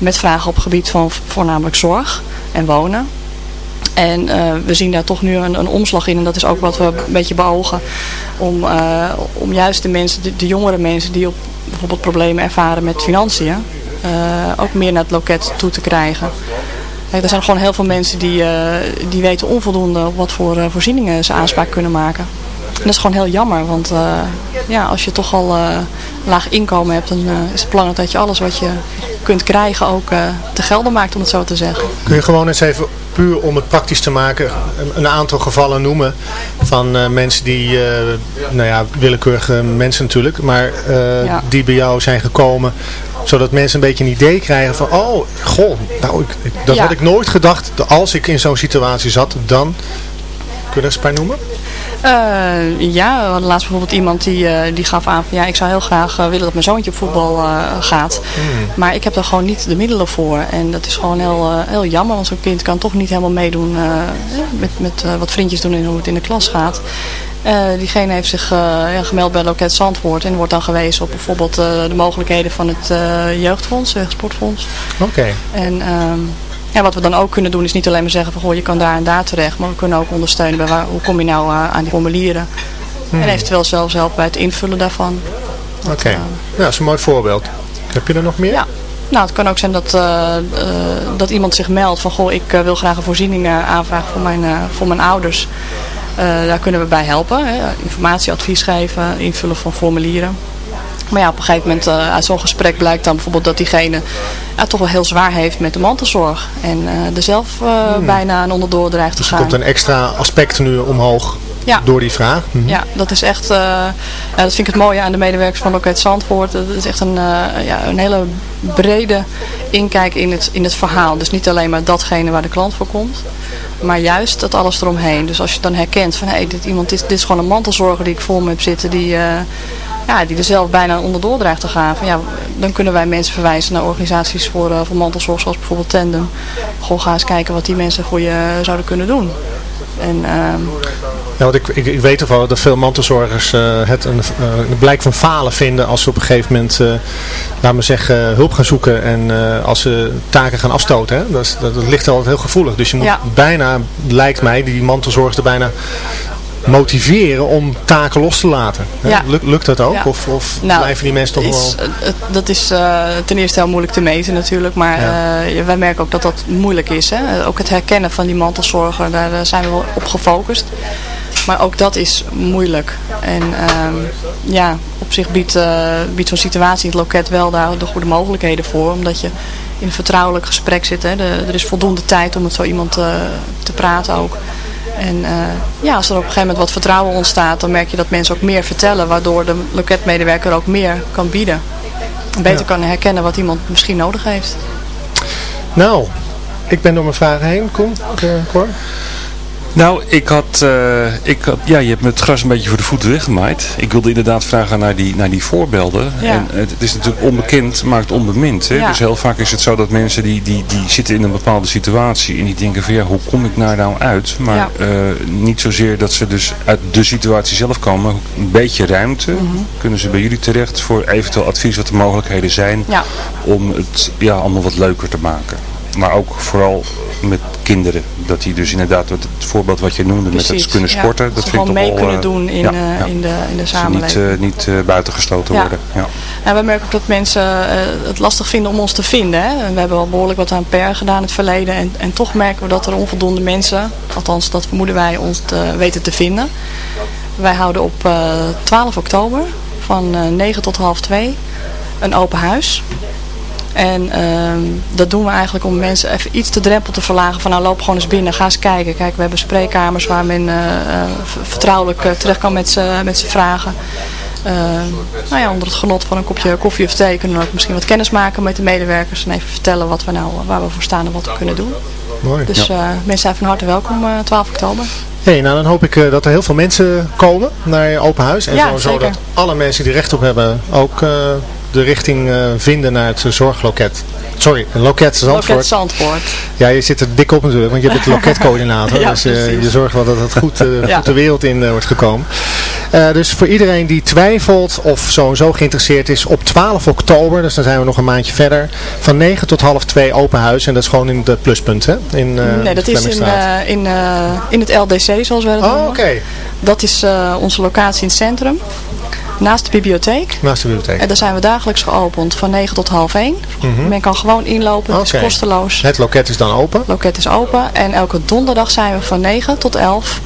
Met vragen op het gebied van voornamelijk zorg en wonen. En eh, we zien daar toch nu een, een omslag in en dat is ook wat we een beetje beogen. Om, eh, om juist de mensen, de, jongere mensen die op bijvoorbeeld problemen ervaren met financiën, eh, ook meer naar het loket toe te krijgen. Kijk, er zijn gewoon heel veel mensen die, die weten onvoldoende op wat voor voorzieningen ze aanspraak kunnen maken. En dat is gewoon heel jammer, want eh, ja, als je toch al eh, laag inkomen hebt, dan eh, is het belangrijk dat je alles wat je kunt krijgen ook te gelden maakt, om het zo te zeggen. Kun je gewoon eens even, puur om het praktisch te maken, een, een aantal gevallen noemen van mensen die, nou ja, willekeurige mensen natuurlijk, maar Ja. die bij jou zijn gekomen, zodat mensen een beetje een idee krijgen van, oh, goh, nou, ik, ik- dat Ja. had ik nooit gedacht, als ik in zo'n situatie zat, dan, kun je er eens een paar noemen? Eh, ja, we hadden laatst bijvoorbeeld iemand die, eh, die gaf aan van ja, ik zou heel graag eh, willen dat mijn zoontje op voetbal gaat. Maar ik heb daar gewoon niet de middelen voor. En dat is gewoon heel, heel jammer, want zo'n kind kan toch niet helemaal meedoen met, met wat vriendjes doen en hoe het in de klas gaat. Diegene heeft zich ja, gemeld bij Loket Zandvoort en wordt dan gewezen op bijvoorbeeld de mogelijkheden van het jeugdfonds, eh, sportfonds. Oké. En ehm, ja, wat we dan ook kunnen doen is niet alleen maar zeggen van goh, je kan daar en daar terecht. Maar we kunnen ook ondersteunen bij waar, hoe kom je nou eh, aan die formulieren. Hmm. En eventueel zelfs helpen bij het invullen daarvan. Oké, nou, dat is een mooi voorbeeld. Heb je er nog meer? Ja. Nou, het kan ook zijn dat, eh, eh, dat iemand zich meldt van goh, ik eh, wil graag een voorziening eh, aanvragen voor mijn, eh, voor mijn ouders. Eh, daar kunnen we bij helpen. Hè. Informatie, advies geven, invullen van formulieren. Maar ja, op een gegeven moment eh, uit zo'n gesprek blijkt dan bijvoorbeeld dat diegene toch wel heel zwaar heeft met de mantelzorg. En eh, er zelf eh, bijna een onderdoor dreigt te Dus er gaan. komt een extra aspect nu omhoog Ja. door die vraag. Mhm. Ja, dat is echt, ja, dat vind ik het mooie aan de medewerkers van Loket Zandvoort. Dat is echt een, ja, een hele brede inkijk in het, in het verhaal. Dus niet alleen maar datgene waar de klant voor komt. Maar juist dat alles eromheen. Dus als je dan herkent van, hé, hey, dit, iemand, dit, dit is gewoon een mantelzorger die ik voor me heb zitten. Die, ja, die er zelf bijna onderdoor dreigt te gaan. Van, ja, dan kunnen wij mensen verwijzen naar organisaties voor, eh, voor mantelzorg. Zoals bijvoorbeeld Tandem. Gewoon ga eens kijken wat die mensen voor je zouden kunnen doen. En, ehm, Ja, want ik, ik, ik weet toch wel dat veel mantelzorgers eh, het een, eh, een blijk van falen vinden als ze op een gegeven moment, laat maar zeggen, hulp gaan zoeken en als ze taken gaan afstoten. Hè? Dat, dat, dat ligt altijd heel gevoelig. Dus je moet Ja. bijna, lijkt mij, die mantelzorgers er bijna motiveren om taken los te laten. Ja. Luk- lukt dat ook? Ja. Of, of Nou, blijven die mensen toch is, wel... het- dat is eh, ten eerste heel moeilijk te meten natuurlijk, maar Ja. eh, wij merken ook dat dat moeilijk is. Hè? Ook het herkennen van die mantelzorger, daar eh, zijn we wel op gefocust. Maar ook dat is moeilijk. En ehm, ja, op zich biedt, eh, biedt zo'n situatie in het loket wel daar de goede mogelijkheden voor. Omdat je in een vertrouwelijk gesprek zit. Hè. De- er is voldoende tijd om met zo iemand eh, te praten ook. En eh, ja, als er op een gegeven moment wat vertrouwen ontstaat, dan merk je dat mensen ook meer vertellen. Waardoor de loketmedewerker ook meer kan bieden. En beter Ja. kan herkennen wat iemand misschien nodig heeft. Nou, ik ben door mijn vragen heen. Kom, eh, Cor. Nou, ik had, eh, ik had, ja, je hebt me het gras een beetje voor de voeten weggemaaid. Ik wilde inderdaad vragen naar die, naar die voorbeelden. Ja. En het is natuurlijk onbekend, maakt onbemind. Hè? Ja. Dus heel vaak is het zo dat mensen die, die, die zitten in een bepaalde situatie en die denken van ja, hoe kom ik daar nou uit? Maar Ja. eh, niet zozeer dat ze dus uit de situatie zelf komen, maar een beetje ruimte. Mhm. Kunnen ze bij jullie terecht voor eventueel advies wat de mogelijkheden zijn om het ja, allemaal wat leuker te maken. Maar ook vooral met kinderen. Dat die dus inderdaad, het voorbeeld wat je noemde met het kunnen sporten. Dat vind ik toch mee wel, kunnen eh, doen in, ja, eh, ja. in, de, in de samenleving. niet, eh, niet eh, buitengesloten worden. Ja. We merken ook dat mensen eh, het lastig vinden om ons te vinden. Hè. We hebben al behoorlijk wat aan PR gedaan in het verleden. En, en toch merken we dat er onvoldoende mensen, althans dat vermoeden wij, ons te, weten te vinden. Wij houden op eh, 12 oktober van eh, 9 tot half 2 een open huis. En ehm, dat doen we eigenlijk om mensen even iets de drempel te verlagen. Van nou loop gewoon eens binnen, ga eens kijken. Kijk, we hebben spreekkamers waar men eh, eh, vertrouwelijk eh, terecht kan met z'n met z'n vragen. Eh, nou ja, onder het genot van een kopje koffie of thee kunnen we ook misschien wat kennis maken met de medewerkers. En even vertellen wat we nou, waar we voor staan en wat we kunnen doen. Mooi. Dus eh, mensen zijn van harte welkom eh 12 oktober. Hey, nou dan hoop ik eh, dat er heel veel mensen komen naar je open huis. En Ja, zeker. dat alle mensen die recht op hebben ook eh, de richting eh, vinden naar het zorgloket. Sorry, een loket Zandvoort. Loket Zandvoort. Ja, je zit er dik op natuurlijk, want je bent de loketcoördinator. Ja, dus eh, je zorgt wel dat het goed, eh, Ja. goed de wereld in wordt gekomen. Dus voor iedereen die twijfelt of sowieso geïnteresseerd is, op 12 oktober, dus dan zijn we nog een maandje verder, van 9 tot half 2 open huis. En dat is gewoon in het pluspunt, hè? In, nee, dat is in, in, in het LDC zoals wij dat Oh, noemen. oké. Dat is onze locatie in het centrum. Naast de bibliotheek. Naast de bibliotheek. En daar zijn we dagelijks geopend van 9 tot half 1. Mhm. Men kan gewoon inlopen, het is kosteloos. Het loket is dan open. Het loket is open en elke donderdag zijn we van 9 tot 11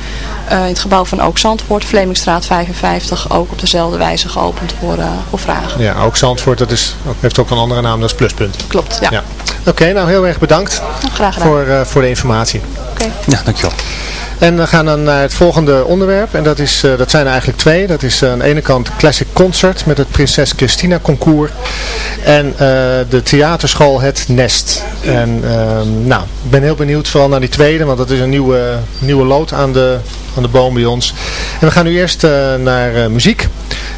eh, in het gebouw van Ook Zandvoort, Vlemingstraat 55, ook op dezelfde wijze geopend voor, eh, voor vragen. Ja, ook Zandvoort, dat is, heeft ook een andere naam, dat is pluspunt. Klopt, ja. Oké, nou heel erg bedankt Graag gedaan. voor, eh, voor de informatie. Oké. Ja, dankjewel. En we gaan dan naar het volgende onderwerp. En dat, is, eh, dat zijn er eigenlijk twee. Dat is eh, aan de ene kant Classic Concert met het Prinses Christina Concours. En eh, de theaterschool Het Nest. En ehm, nou, ik ben heel benieuwd vooral naar die tweede. Want dat is een nieuwe, nieuwe lood aan de, aan de boom bij ons. En we gaan nu eerst eh, naar eh, muziek.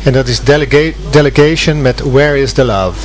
En dat is Delega- Delegation met Where is the Love.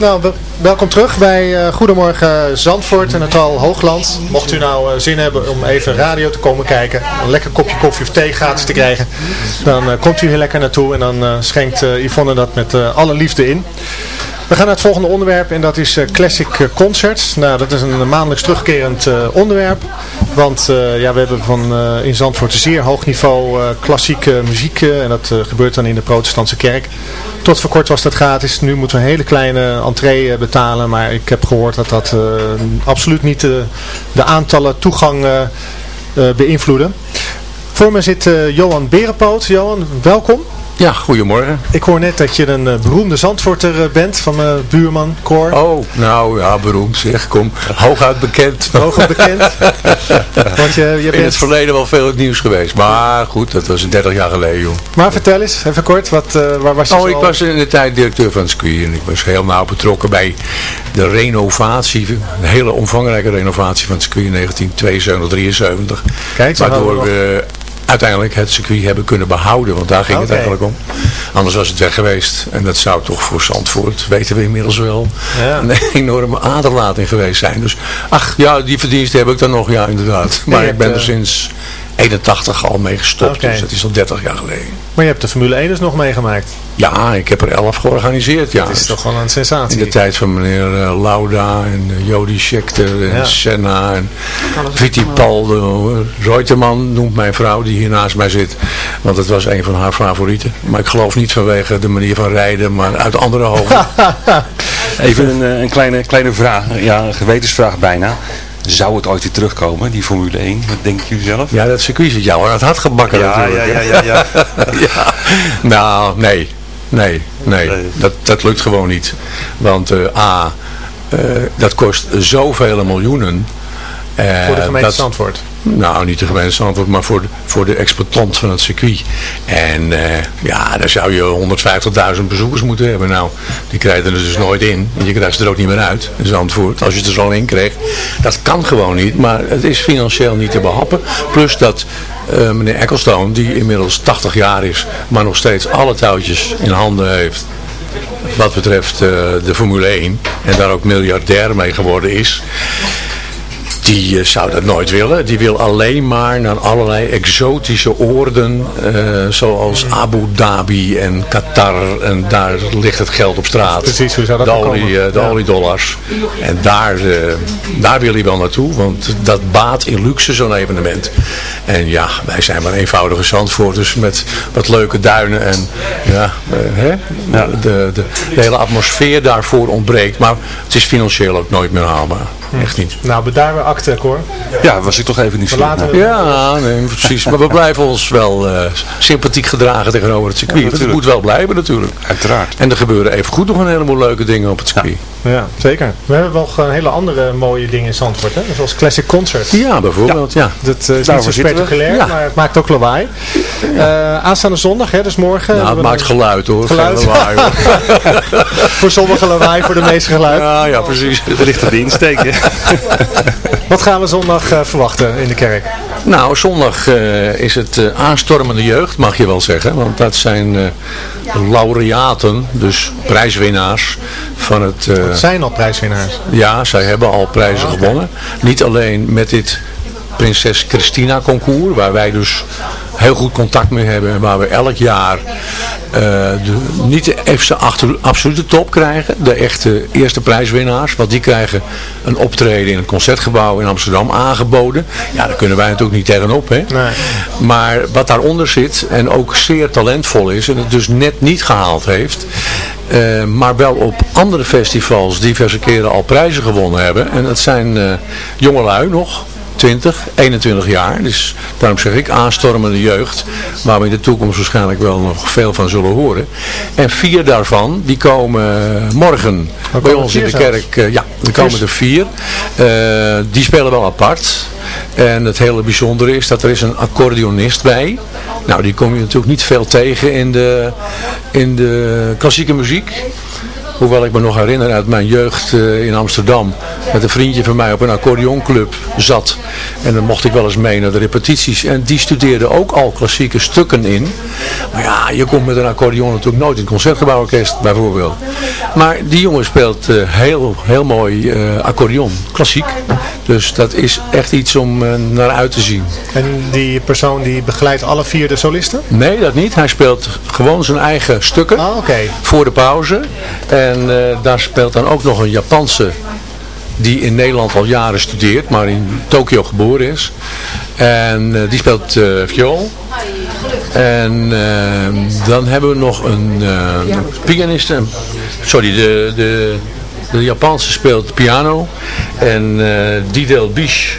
Nou, wel- welkom terug bij eh, Goedemorgen Zandvoort en het al Hoogland. Mocht u nou eh, zin hebben om even radio te komen kijken, een lekker kopje koffie of thee gratis te krijgen, dan eh, komt u hier lekker naartoe en dan schenkt Yvonne dat met alle liefde in. We gaan naar het volgende onderwerp en dat is Classic Concerts. Nou, dat is een maandelijks terugkerend onderwerp. Want ja, we hebben van, in Zandvoort een zeer hoog niveau klassieke muziek. en dat gebeurt dan in de protestantse kerk. Tot voor kort was dat gratis. Nu moeten we een hele kleine entree eh, betalen. Maar ik heb gehoord dat dat eh, absoluut niet eh, de aantallen toegang beïnvloeden. Voor me zit Johan Berenpoot. Johan, welkom. Ja, goedemorgen. Ik hoor net dat je een eh, beroemde Zandvoorter eh, bent van mijn buurman Cor. Oh, nou ja, beroemd zeg, kom. Hooguit bekend. Hooguit bekend. Want je, je In bent... het verleden wel veel het nieuws geweest. Maar goed, dat was 30 jaar geleden, joh. Maar vertel eens, even kort, wat, eh, waar was je Oh, ik was in de tijd directeur van het circuit en ik was heel nauw betrokken bij de renovatie, een hele omvangrijke renovatie van het circuit in 1972, 73. Kijk, waardoor we uiteindelijk het circuit hebben kunnen behouden, want daar ging het eigenlijk om. Anders was het weg geweest en dat zou toch voor Zandvoort, weten we inmiddels wel, Ja. een enorme aderlating geweest zijn. Dus ach ja, die verdiensten heb ik dan nog, ja inderdaad. Maar ik ben er eh, sinds 81 al mee gestopt, dus dat is al 30 jaar geleden. Maar je hebt de Formule 1 dus nog meegemaakt. Ja, ik heb er 11 georganiseerd, ja. Dat is toch wel een sensatie. In de tijd van meneer eh, Lauda en uh, Jody Scheckter en Ja. Senna en Fittipaldo. Reutemann noemt mijn vrouw die hier naast mij zit. Want het was een van haar favorieten. Maar ik geloof niet vanwege de manier van rijden, maar uit andere hoofden. Even een, eh, een kleine, kleine vraag, ja, een gewetensvraag bijna. Zou het ooit weer terugkomen, die Formule 1? Wat denken jullie zelf? ja, dat circuit zit jou aan het hart gebakken Ja, natuurlijk. ja, ja, ja, ja. Nou, nee. Nee, nee. Dat, dat lukt gewoon niet. Want eh, A, eh, dat kost zoveel miljoenen. Eh, Voor de gemeente dat- Zandvoort. Nou, niet de gemeente Zandvoort, maar voor de, voor de exploitant van het circuit. En eh, ja, daar zou je 150.000 bezoekers moeten hebben. Nou, die krijg je er dus nooit in. Je krijgt ze er ook niet meer uit, Zandvoort. Als je het er zo in kreeg. Dat kan gewoon niet, maar het is financieel niet te behappen. Plus dat eh, meneer Ecclestone, die inmiddels 80 jaar is, maar nog steeds alle touwtjes in handen heeft wat betreft eh, de Formule 1 en daar ook miljardair mee geworden is. Die eh, zou dat nooit willen. Die wil alleen maar naar allerlei exotische oorden, eh, zoals Abu Dhabi en Qatar. En daar ligt het geld op straat. Precies, hoe zou dat de olie, komen? eh, de Ja. oliedollars. En daar, eh, daar wil hij wel naartoe, want dat baat in luxe zo'n evenement. En ja, wij zijn maar eenvoudige Zandvoorters met wat leuke duinen en ja, hè? De, de, de hele atmosfeer daarvoor ontbreekt. Maar het is financieel ook nooit meer haalbaar. Echt niet. Nou, bedaar akte, Cor. Ja, was ik toch even niet we- Ja, nee, precies. Maar we blijven ons wel eh, sympathiek gedragen tegenover het circuit. Ja, het moet wel blijven natuurlijk. Uiteraard. En er gebeuren even goed nog een heleboel leuke dingen op het circuit. Ja, zeker. We hebben wel gewoon hele andere mooie dingen in Zandvoort, hè? zoals Classic Concert. Ja, bijvoorbeeld. Ja. Dat eh, is Daarvoor niet zo zitten we. spectaculair, Ja. maar het maakt ook lawaai. Eh, aanstaande zondag, hè, dus morgen. Nou, het maakt een- geluid hoor. Geluid. Geen lawaai, hoor. voor sommigen lawaai, voor de meeste geluid. Ja, ja, precies. Het ligt op de insteek. Wat gaan we zondag eh, verwachten in de kerk? Nou, zondag eh, is het eh, aanstormende jeugd, mag je wel zeggen. Want dat zijn laureaten, dus prijswinnaars van het... Het zijn al prijswinnaars. Ja, zij hebben al prijzen oké. gewonnen. Niet alleen met dit Prinses Christina concours, waar wij dus heel goed contact mee hebben en waar we elk jaar eh, de, niet de achter, absolute top krijgen, de echte eerste prijswinnaars, want die krijgen een optreden in het Concertgebouw in Amsterdam aangeboden. Ja, daar kunnen wij natuurlijk niet tegenop. Hè? Maar wat daaronder zit en ook zeer talentvol is en het dus net niet gehaald heeft, eh, maar wel op andere festivals diverse keren al prijzen gewonnen hebben. En dat zijn uh, jongelui nog, 20, 21 jaar. Dus daarom zeg ik aanstormende jeugd, waar we in de toekomst waarschijnlijk wel nog veel van zullen horen. En vier daarvan, die komen morgen bij ons in de kerk. Uh, ja, er komen er vier. Uh, die spelen wel apart. En het hele bijzondere is dat er is een accordeonist bij. Nou, die kom je natuurlijk niet veel tegen in de, in de klassieke muziek. Hoewel ik me nog herinner uit mijn jeugd uh, in Amsterdam. Met een vriendje van mij op een accordeonclub zat. En dan mocht ik wel eens mee naar de repetities. En die studeerde ook al klassieke stukken in. Maar ja, je komt met een accordeon natuurlijk nooit in het concertgebouworkest bijvoorbeeld. Maar die jongen speelt uh, heel, heel mooi uh, accordeon. Klassiek. Dus dat is echt iets om naar uit te zien. En die persoon die begeleidt alle vier de solisten? Nee, dat niet. Hij speelt gewoon zijn eigen stukken. Ah, okay. Voor de pauze. En uh, daar speelt dan ook nog een Japanse die in Nederland al jaren studeert, maar in Tokio geboren is. En uh, die speelt uh, viool. En dan hebben we nog een pianist. Sorry, de, de, de Japanse speelt piano. En Didel Bish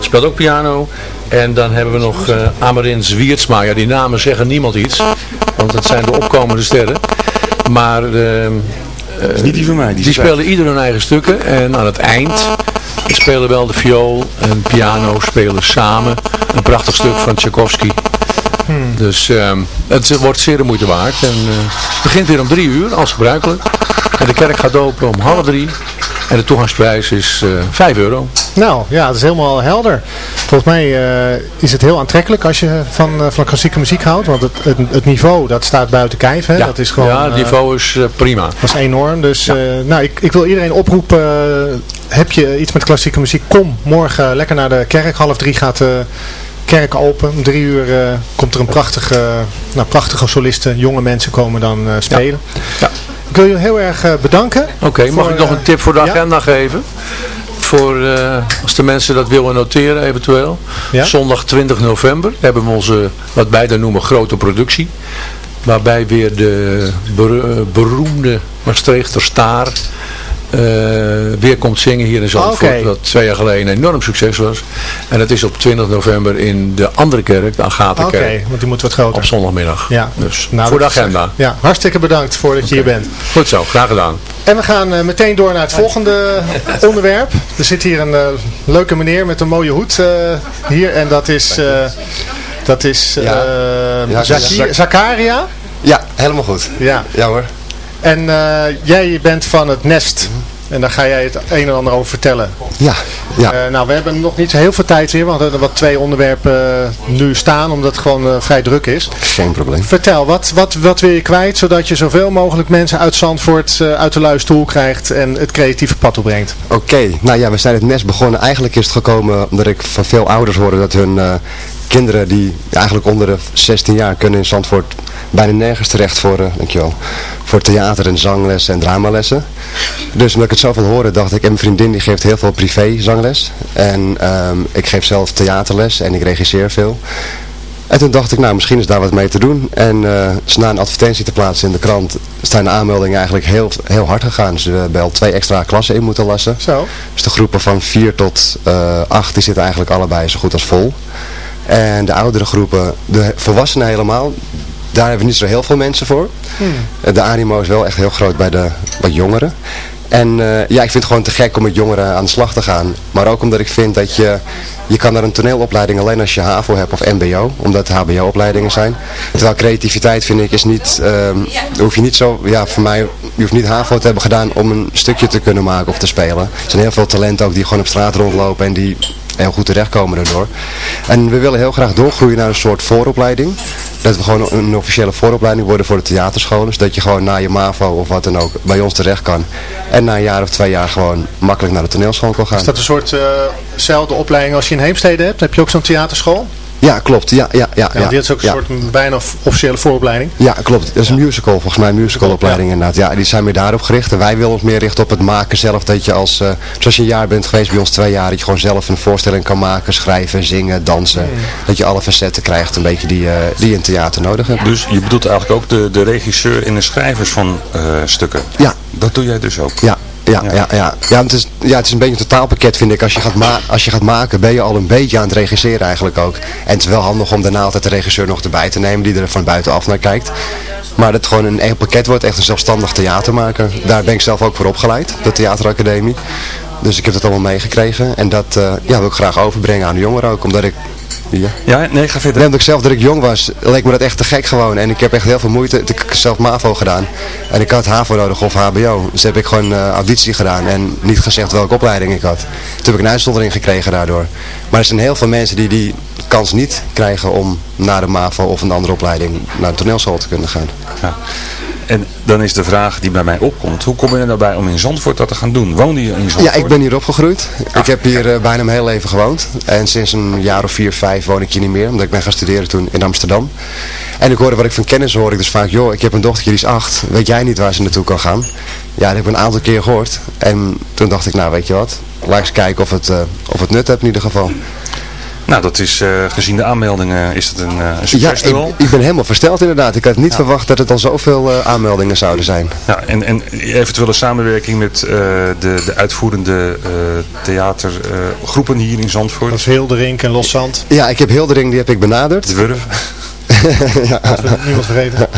speelt ook piano. En dan hebben we nog Amarin Zwiertsma. Ja, die namen zeggen niemand iets. Want het zijn de opkomende sterren. Maar uh, uh, niet die van mij. Die, die spelen ieder hun eigen stukken. En aan het eind spelen wel de viool en piano spelen samen. Een prachtig stuk van Tchaikovsky. Hmm. Dus uh, het wordt zeer de moeite waard. En het begint weer om drie uur, als gebruikelijk. En de kerk gaat open om half drie. En de toegangsprijs is uh, 5 euro. Nou, ja, dat is helemaal helder. Volgens mij uh, is het heel aantrekkelijk als je van, uh, van klassieke muziek houdt. Want het, het, het, niveau, dat staat buiten kijf. Hè? Ja, dat is gewoon, ja het niveau is prima. Dat is enorm. Dus ja. nou, ik, ik wil iedereen oproepen. heb je iets met klassieke muziek? Kom morgen lekker naar de kerk. Half drie gaat kerk open. Om drie uur komt er een prachtige, nou, prachtige solisten. Jonge mensen komen dan spelen. Ja. ja. Ik wil je heel erg uh, bedanken. Oké, okay, mag ik nog een tip voor de agenda ja? geven? Voor, als de mensen dat willen noteren eventueel. Ja? Zondag 20 november hebben we onze, wat wij dan noemen, grote productie. Waarbij weer de ber beroemde Maastrichter Staar weer komt zingen hier in Zandvoort. Okay. Dat twee jaar geleden een enorm succes was. En het is op 20 november in de andere kerk, de Agatha-kerk. Oké, okay, want die moet wat groter. Op zondagmiddag. Ja. Dus nou, voor de agenda. Ja, hartstikke bedankt voordat okay. je hier bent. Goed zo, graag gedaan. En we gaan uh, meteen door naar het volgende onderwerp. Er zit hier een uh, leuke meneer met een mooie hoed hier. En dat is, dat is ja. Zakaria. Ja, helemaal goed. Ja, ja hoor. En uh, jij bent van het Nest. En daar ga jij het een en ander over vertellen. Ja. ja. Uh, nou, we hebben nog niet heel veel tijd weer, want we hebben wat twee onderwerpen uh, nu staan, omdat het gewoon uh, vrij druk is. Geen probleem. Vertel, wat, wat, wat wil je kwijt, zodat je zoveel mogelijk mensen uit Zandvoort uit de luistoel krijgt en het creatieve pad opbrengt? Oké, okay. nou ja, we zijn het Nest begonnen. Eigenlijk is het gekomen omdat ik van veel ouders hoorde dat hun kinderen die eigenlijk onder de 16 jaar kunnen in Zandvoort bijna nergens terecht voor, uh, dankjewel, voor theater en zangles en dramalessen. Dus omdat ik het zoveel hoorde dacht ik, en mijn vriendin die geeft heel veel privé zangles. En um, ik geef zelf theaterles en ik regisseer veel. En toen dacht ik, nou misschien is daar wat mee te doen. En uh, ze na een advertentie te plaatsen in de krant, zijn de aanmeldingen eigenlijk heel, heel hard gegaan. Dus we hebben al twee extra klassen in moeten lassen. Zo. Dus de groepen van 4 tot uh, 8, die zitten eigenlijk allebei zo goed als vol. En de oudere groepen, de volwassenen helemaal, daar hebben we niet zo heel veel mensen voor. Hmm. De animo is wel echt heel groot bij de bij jongeren. En uh, ja, ik vind het gewoon te gek om met jongeren aan de slag te gaan. Maar ook omdat ik vind dat je, je kan naar een toneelopleiding alleen als je HAVO hebt of MBO. Omdat het HBO-opleidingen zijn. Terwijl creativiteit vind ik is niet, um, hoef je niet zo, ja voor mij, je hoeft niet HAVO te hebben gedaan om een stukje te kunnen maken of te spelen. Er zijn heel veel talenten ook die gewoon op straat rondlopen en die heel goed terechtkomen daardoor. En we willen heel graag doorgroeien naar een soort vooropleiding. dat we gewoon een, officiële vooropleiding worden voor de theaterscholen. Zodat je gewoon na je MAVO of wat dan ook bij ons terecht kan. En na een jaar of twee jaar gewoon makkelijk naar de toneelschool kan gaan. Is dat een soort eh, zelfde opleiding als je in Heemstede hebt? Heb je ook zo'n theaterschool? Ja, klopt. Ja, ja, ja, Ja, ja, dit is ook een ja. soort bijna officiële vooropleiding. Ja, klopt. Dat is een musical, volgens mij een musicalopleiding inderdaad. Ja, die zijn meer daarop gericht. En wij willen ons meer richten op het maken zelf. Dat je als, eh, zoals je een jaar bent geweest bij ons twee jaar, dat je gewoon zelf een voorstelling kan maken, schrijven, zingen, dansen. Dat je alle facetten krijgt, een beetje die, eh, die je in theater nodig hebt. Dus je bedoelt eigenlijk ook de, de regisseur en de schrijvers van eh, stukken? Ja. Dat doe jij dus ook? Ja. Ja, ja. Ja, ja. het, is, ja, het is een beetje een totaalpakket vind ik. Als je, gaat ma als je gaat maken ben je al een beetje aan het regisseren eigenlijk ook. En het is wel handig om daarna altijd de regisseur nog erbij te nemen die er van buitenaf naar kijkt. Maar dat het gewoon een één pakket wordt, echt een zelfstandig theatermaker. Daar ben ik zelf ook voor opgeleid, de theateracademie. Dus ik heb dat allemaal meegekregen. En dat eh, ja, wil ik graag overbrengen aan de jongeren ook. Omdat ik... Ja, ja nee, ga verder. Omdat ik zelf dat ik jong was, leek me dat echt te gek gewoon. En ik heb echt heel veel moeite. Ik heb zelf MAVO gedaan. En ik had HAVO nodig of HBO. Dus heb ik gewoon eh, auditie gedaan. En niet gezegd welke opleiding ik had. Toen heb ik een uitzondering gekregen daardoor. Maar er zijn heel veel mensen die die kans niet krijgen om naar de MAVO of een andere opleiding naar de toneelschool te kunnen gaan. Ja. En dan is de vraag die bij mij opkomt. Hoe kom je er nou bij om in Zandvoort dat te gaan doen? Woonde je in Zandvoort? Ja, ik ben hier opgegroeid. Ik heb hier eh, bijna mijn hele leven gewoond. En sinds een jaar of vier, vijf woon ik hier niet meer. Omdat ik ben gaan studeren toen in Amsterdam. En ik hoorde wat ik van kennis hoor ik dus vaak. Joh, ik heb een dochtertje die is acht. Weet jij niet waar ze naartoe kan gaan? Ja, dat heb ik een aantal keer gehoord. En toen dacht ik, nou weet je wat. Laat eens kijken of het, eh, of het nut heeft in ieder geval. Nou, dat is eh, gezien de aanmeldingen is het een, uh, een Ja, ik, ik ben helemaal versteld inderdaad. Ik had niet verwacht dat het al zoveel eh, aanmeldingen zouden zijn. Ja, en, en eventuele samenwerking met eh, de, de uitvoerende eh, theatergroepen hier in Zandvoort. Dat is Hilderink en Loszand. Ja, ik heb Hildering, die heb ik benaderd. De Wurf. ja. Niemand vergeten.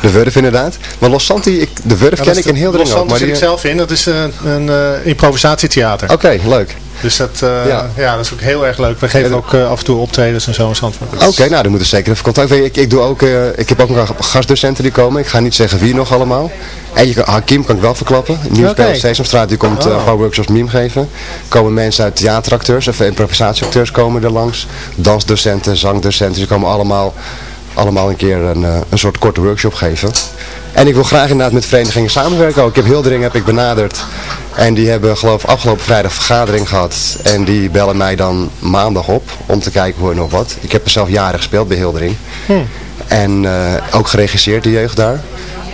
De Wurf inderdaad. Maar Los Santi, ik, de Wurf ken ik in Hildering ook. Loszand Maar zit ik zelf in. Dat is een eh, improvisatietheater. Oké, leuk. Dus dat, eh, ja. Ja. dat is ook heel erg leuk. We geven ook eh, af en toe optredens en zo in Zandvoort. Oké, nou dan moeten we zeker even contact. Ik, ik, doe ook, eh, ik heb ook nog gastdocenten die komen. Ik ga niet zeggen wie nog allemaal. En je, Hakim kan ik wel verklappen. Nieuws Oké. bij Sesamstraat, die komt Oh. een paar workshops meme geven. Komen mensen uit theateracteurs of improvisatieacteurs komen er langs. Dansdocenten, zangdocenten, die komen allemaal, allemaal een keer een, een soort korte workshop geven. En ik wil graag inderdaad met verenigingen samenwerken ook. Ik heb Hildering heb ik benaderd. En die hebben geloof ik afgelopen vrijdag vergadering gehad. En die bellen mij dan maandag op om te kijken hoe en nog wat. Ik heb er zelf jaren gespeeld bij Hildering. En eh, ook geregisseerd, de jeugd daar.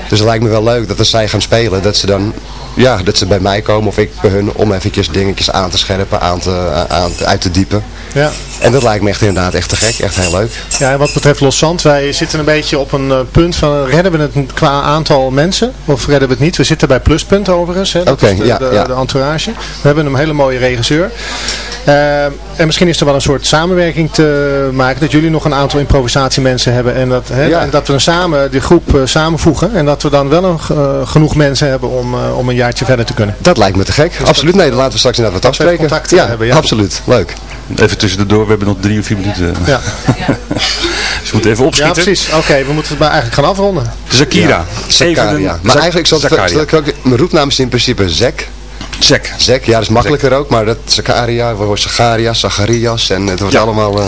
Dus het lijkt me wel leuk dat als zij gaan spelen, dat ze dan, ja, dat ze bij mij komen of ik bij hun om eventjes dingetjes aan te scherpen, aan te, aan, uit te diepen. Ja. En dat lijkt me echt inderdaad echt te gek, echt heel leuk. Ja, en wat betreft Los Zand, wij zitten een beetje op een eh, punt van, redden we het qua aantal mensen of redden we het niet? We zitten bij Pluspunt overigens, hè, dat Oké, is de, ja, de, ja. de entourage. We hebben een hele mooie regisseur. Eh, en misschien is er wel een soort samenwerking te maken, dat jullie nog een aantal improvisatiemensen hebben en dat, hè, Ja. en dat we dan samen die groep eh, samenvoegen en dat we dan wel een, eh, genoeg mensen hebben om, eh, om een jaartje verder te kunnen. Dat lijkt me te gek. absoluut, nee, dan laten we straks inderdaad wat dat we even afspreken. contact, eh, ja, hebben, ja. absoluut, leuk. Even tussendoor, we hebben nog drie of vier minuten. Ja. dus we moeten even Ja, opschieten. precies. Oké, we moeten het maar eigenlijk gaan afronden. Zakira. Zakaria. Even Maar Zak- eigenlijk zal, Zakaria. zal ik ook, mijn roepnaam is in principe Zek. Zek. Zek, ja, dat is makkelijker ook, maar dat Zakaria, wordt Zacharias, Zacharias en het wordt Ja. allemaal... eh,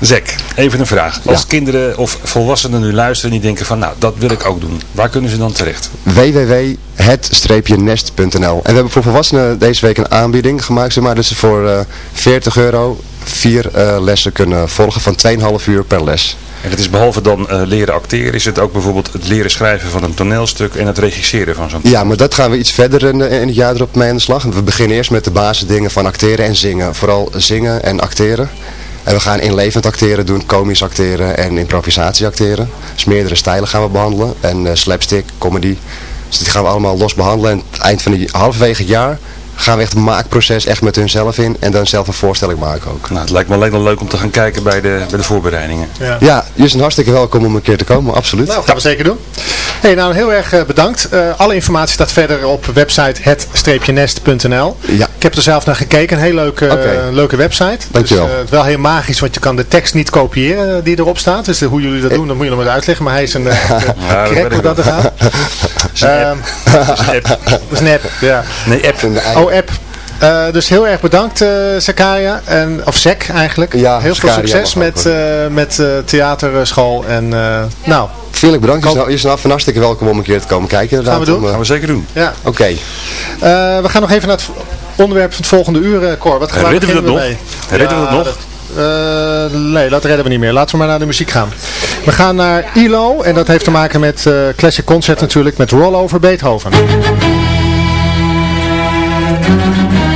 Zek, even een vraag. Als Ja. kinderen of volwassenen nu luisteren en die denken van nou, dat wil ik ook doen. Waar kunnen ze dan terecht? www.het-nest.nl En we hebben voor volwassenen deze week een aanbieding gemaakt, zeg maar, ze voor eh 40 euro vier eh, lessen kunnen volgen van 2,5 uur per les. En het is behalve dan eh, leren acteren, is het ook bijvoorbeeld het leren schrijven van een toneelstuk en het regisseren van zo'n Ja, maar dat gaan we iets verder in, de- in het jaar erop mee aan de slag. We beginnen eerst met de basisdingen van acteren en zingen. Vooral zingen en acteren. En we gaan inlevend acteren doen, komisch acteren en improvisatie acteren. Dus meerdere stijlen gaan we behandelen. En eh, slapstick, comedy. Dus die gaan we allemaal los behandelen. En het eind van die halverwege het jaar gaan we echt een maakproces echt met hun zelf in. En dan zelf een voorstelling maken ook. Nou, het lijkt me alleen al leuk om te gaan kijken bij de, bij de voorbereidingen. Ja. Ja, jullie zijn hartstikke welkom om een keer te komen, absoluut. Nou, gaan we zeker doen. Hey, nou, heel erg eh, bedankt. Eh, alle informatie staat verder op website het-nest.nl. Ja. Ik heb er zelf naar gekeken. Een heel leuke, Oké. leuke website. Dankjewel. Dus, eh, wel heel magisch, want je kan de tekst niet kopiëren eh, die erop staat. Dus eh, hoe jullie dat doen, dat moet je nog maar uitleggen. Maar hij is een uh, Ja, dat hoe dat er gaat. een Ehm. Dat is een app. dat is een app, ja. Nee, app. App. Eh, dus heel erg bedankt uh, Zakaria, en, of Zek eigenlijk. Ja, heel veel succes met, uh, met theaterschool en nou... Vriendelijk bedankt. Je is vanaf van hartstikke welkom om een keer te komen kijken. Gaan we doen. Om, gaan we zeker doen. Ja. Oké. we gaan nog even naar het onderwerp van het volgende uur, Cor. Wat gaan Redden we dat nog? Redden we dat nog? Uh, nee, dat redden we niet meer. Laten we maar naar de muziek gaan. We gaan naar ILO en dat heeft te maken met uh, Classic Concert natuurlijk, met Rollover Beethoven. Thank you.